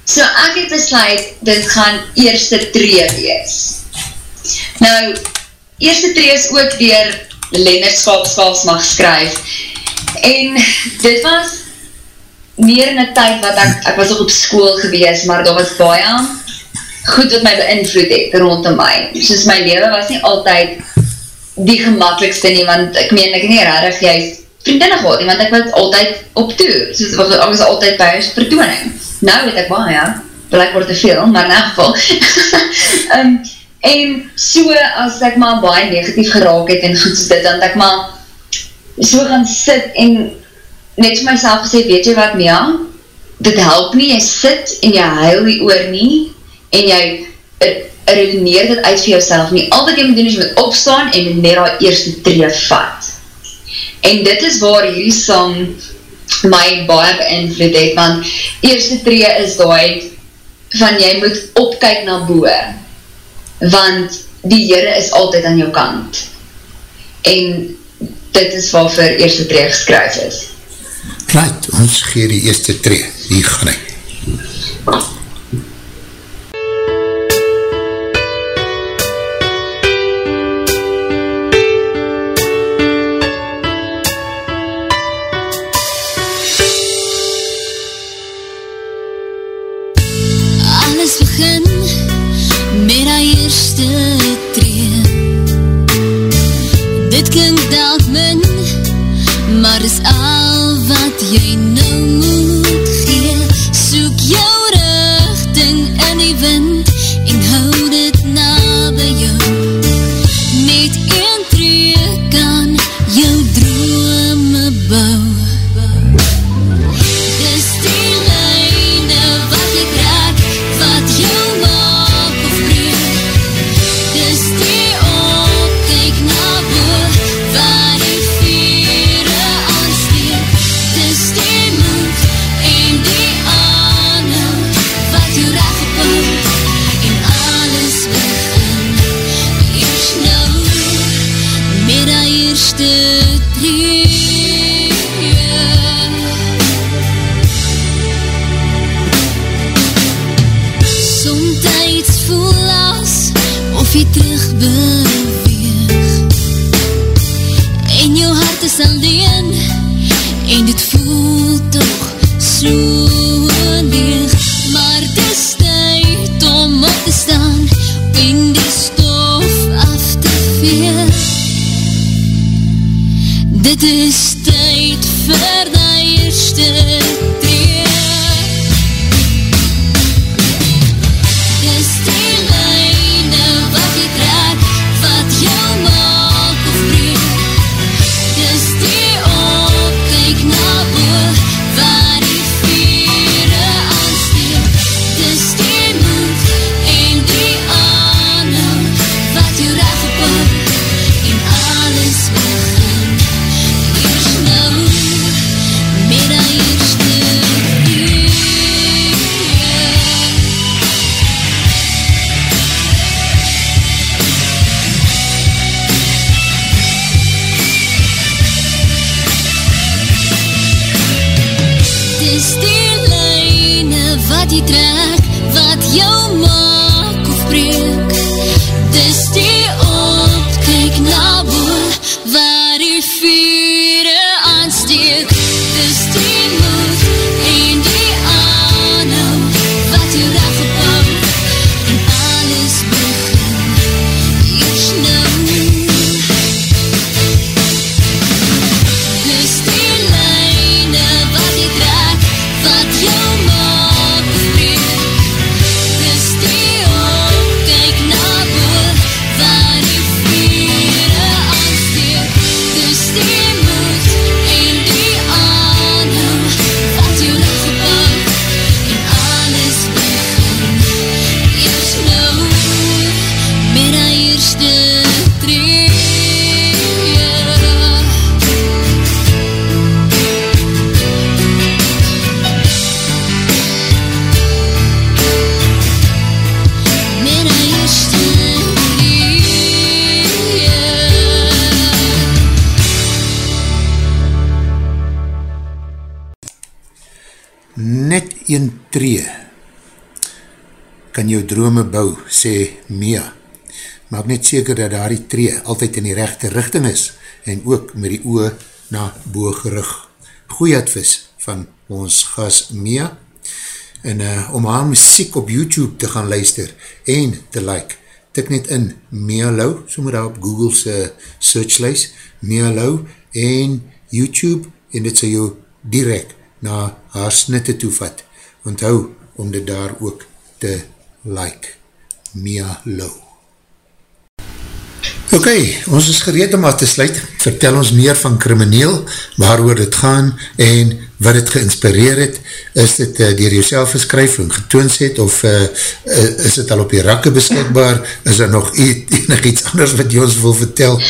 so ek het besluit, dit gaan eerste tree wees. Nou, eerste tree is ook weer Lennart Skapskaps mag skryf, En dit was meer in die tyd wat ek, ek was ook op school gewees, maar dat was baie goed wat my beïnvloed het rondom my. Soos my leven was nie altyd die gemakkelijkste nie, want ek meen, ek nie rarig juist vriendinne gehad nie, want ek was altyd op toer, soos ek was altyd by ons vertooning. Nou weet ek baie, ja, blijkbaar te veel, maar in elk geval. um, <laughs> en so, as ek maar baie negatief geraak het en goed soos dit, dan ek maar so gaan sit en net vir myself gesê, weet jy wat Mia, dit help nie, jy sit en jy huil die oor nie, en jy redeneer dit uit vir jouself nie, al wat jy moet doen is jy moet opstaan en net al eerste tree vat. En dit is waar hierdie song my baie beïnvloed het, want eerste tree is daai van jy moet opkyk na boe, want die Heere is altyd aan jou kant. En dit is wat vir eerste tree geskryf is.
Right, ons gee die eerste tree, hier gaan ek.
Somtijds voel as of jy terug
but kan jou drome bou, sê Mia. Maak net seker dat daar die tree altyd in die rechte richting is en ook met die oor na boog gerig. Goeie advies van ons gas Mia. En uh, om haar muziek op YouTube te gaan luister en te like, tik net in Mia Lou, so moet daar op Google's uh, searchlijst, Mia Lou en YouTube en dit sal jou direct na haar snitte toevat. Onthou om dit daar ook te like. Mia Lou. Ok, ons is gereed om af te sluit. Vertel ons meer van krimineel, waarover dit gaan en wat het geïnspireer het. Is dit uh, dier jouself geskryf en getoons het of uh, uh, is dit al op die rakke beskikbaar? Is er nog <laughs> enig iets anders wat jy ons wil vertel? <laughs>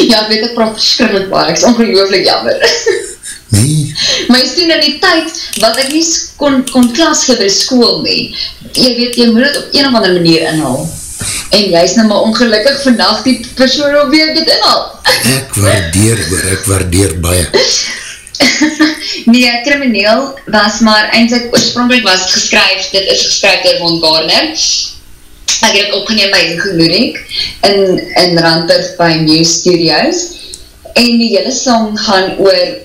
Ja, ek weet ek praat verskrikkelijk waar, ek is ongelooflik jammer. <laughs>
Nee,
Maar jy sien in die tyd, wat ek nie kon, kon klas gee by school nie, jy weet, jy moet het op een of andere manier inhaal. En jy is nou maar ongelukkig vandag die persoon op wie ek het inhaal.
ek waardeer hoor, ek waardeer baie. <laughs>
nee, krimineel was maar eindelijk, oorspronkelijk was het geskryf, dit is geskryf door Von Garner. Ek het opgeneem by Ingo Ludik in, in Randburg by New Studios. En die hele song gaan oor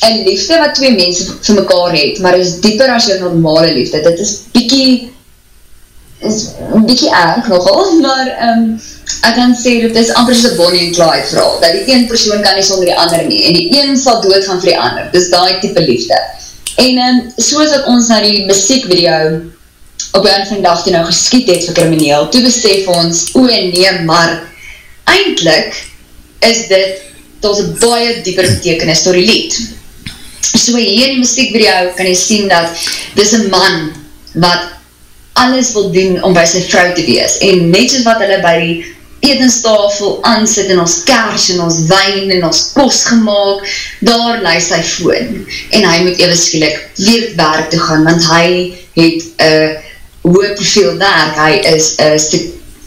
een liefde wat twee mense vir mekaar het, maar is dieper as jou normale liefde. Dit is bykie is bykie erg nogal, <laughs> maar um, ek kan sê, dit is amper soos een Bonnie en Clyde verhaal, dat die een persoon kan nie sonder die ander nie, en die een sal doodgaan vir die ander, dis die type liefde. En um, soos dat ons na die muziekvideo op een van die dag toe nou geskiet het vir krimineel, toe besef ons, o nee, maar eindelijk is dit tot een baie dieper betekenis door die lied. So hier in die muziekvideo kan jy sien dat dis een man wat alles wil doen om by sy vrou te wees. En net soos wat hulle by die etenstafel aansit en ons kers en ons wijn en ons kos gemaakt, daar luis sy foon. En hy moet even skielik weer werk toe gaan, want hy het een hoë profiel werk. Hy is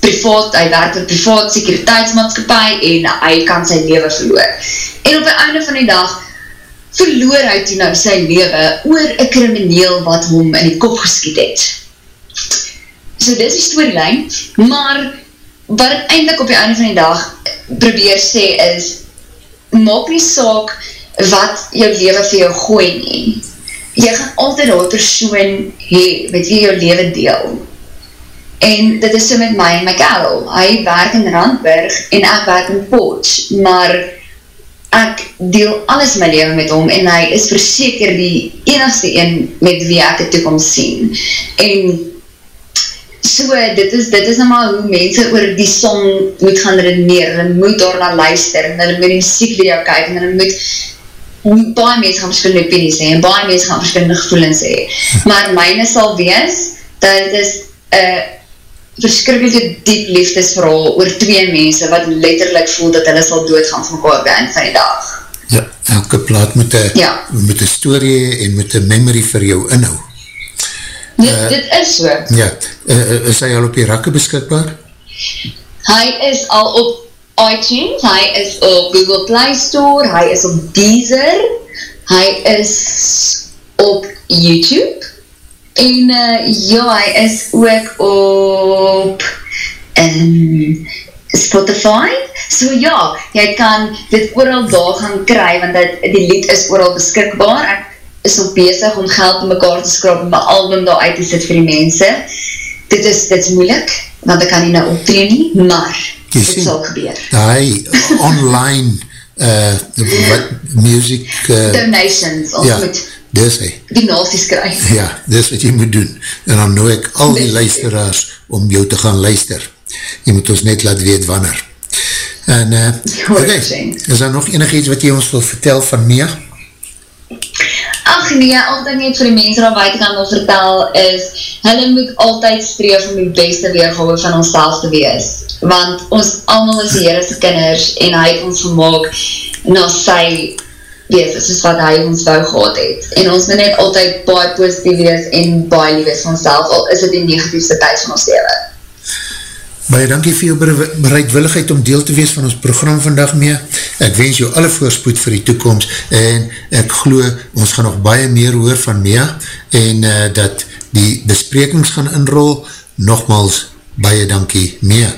privaat, hy werk in privaat sekuriteitsmaatskapie en hy kan sy leven verloor. En op die einde van die dag verloor hy toe nou sy leven oor een krimineel wat hom in die kop geskiet het. So dit is die storyline, maar wat ek eindelijk op die einde van die dag probeer sê is, maak nie saak wat jou leven vir jou gooi nie. Jy gaan altyd die persoon hee, met wie jou leven deel. En dit is so met my en my kerel. Hy werk in Randburg en ek werk in Potch, maar ek deel alles my leven met hom en hy is verseker die enigste een met wie ek het toekomst sien. En so, dit is, dit is maar hoe mense oor die song moet gaan redeneer, hulle moet daarna luister, en hulle moet die muziekvideo kyk, en hulle moet, baie mense gaan verskillende opinies hee, en baie mense gaan verskillende gevoelens hee, maar myne sal wees, dat het is een verskrikkelijke diep liefdesverhaal oor twee mense, wat letterlijk voel dat hulle sal doodgaan van mekaar by eind van die dag.
Ja, elke plaat moet een
Ja.
moet een story en moet een memory vir jou inhou.
Dit, uh, dit is so.
Ja, uh, is hy al op die rakke beskikbaar?
Hy is al op iTunes, hy is op Google Play Store, hy is op Deezer, hy is op YouTube, en uh, ja, hy is ook op um, Spotify, so ja, jy kan dit ooral daar gaan kry, want dit, die lied is ooral beskikbaar, ek is nog bezig om geld in mekaar te skrap en my album daar uit te sit vir die mense. Dit is, dit is moeilik, want ek kan nie nou optree nie, maar
Jy
dit
sien,
sal gebeur.
Die online uh, wat music uh,
Donations, ons
ja,
moet
dis hy.
donasies kry.
Ja, dis wat jy moet doen. En dan nooi ek al die luisteraars om jou te gaan luister. Jy moet ons net laat weet wanneer. En, uh, okay, is daar nog enig iets wat jy ons wil vertel van Mia?
Ach nee, altyd net vir die mense daar buiten kan wil vertel is, hulle moet altyd streef om die beste weergawe van ons te wees. Want ons allemaal is die Heerese kinders en hy het ons gemaakt na sy wees, soos wat hy ons wou gehad het. En ons moet net altyd baie positief wees en baie lief wees van ons al is dit die negatiefste tyd van ons leven.
Baie dankie vir jou bereidwilligheid om deel te wees van ons program vandag mee. Ek wens jou alle voorspoed vir die toekomst en ek glo ons gaan nog baie meer hoor van Mia en uh, dat die besprekings gaan inrol. Nogmaals, baie dankie Mia.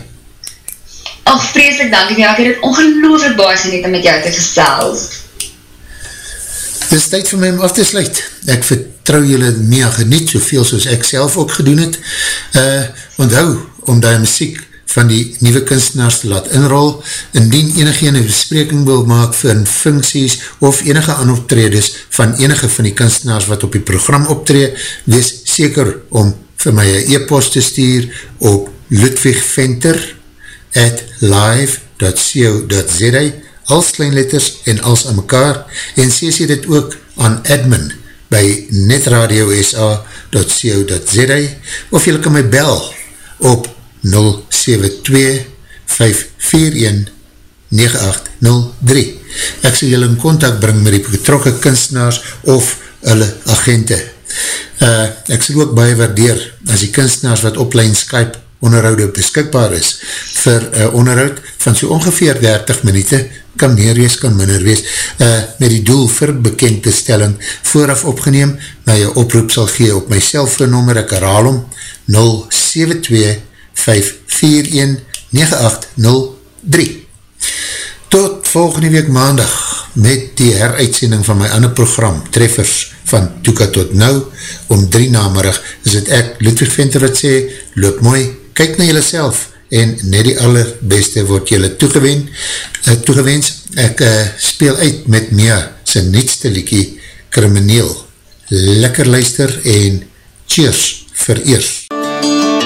Ach, vreselik dankie jou. Ek het het ongelooflik baie geniet om met jou te gesels.
Dit is tyd vir my om af te sluit. Ek vertrouw julle Mia geniet soveel soos ek self ook gedoen het. Uh, onthou, om die muziek van die nieuwe kunstenaars te laat inrol, indien enige ene bespreking wil maak vir funksies of enige anoptredes van enige van die kunstenaars wat op die program optree, wees seker om vir my een e-post te stuur op ludwigventer at live.co.za als kleinletters en als aan mekaar en sê sê dit ook aan admin by netradio.sa.co.za of jylle kan my bel op 072-541-9803 Ek sal jylle in contact bring met die betrokke kunstenaars of hulle agente. Uh, ek sal ook baie waardeer as die kunstenaars wat oplein Skype onderhoude beskikbaar is vir uh, onderhoud van so ongeveer 30 minuute, kan meer wees, kan minder wees, uh, met die doel vir bekendtestelling vooraf opgeneem, na jou oproep sal gee op my cellfoonnummer, ek herhaal om 072 541-9803 Tot volgende week maandag met die heruitsending van my ander program Treffers van Toeka tot Nou. Om drie namerig is het ek Ludwig Venter wat sê loop mooi, kyk na jylle self en net die allerbeste word jylle toegewen uh, toegewens. Ek uh, speel uit met Mia sy netste liekie krimineel lekker luister en cheers vir eers.
Jy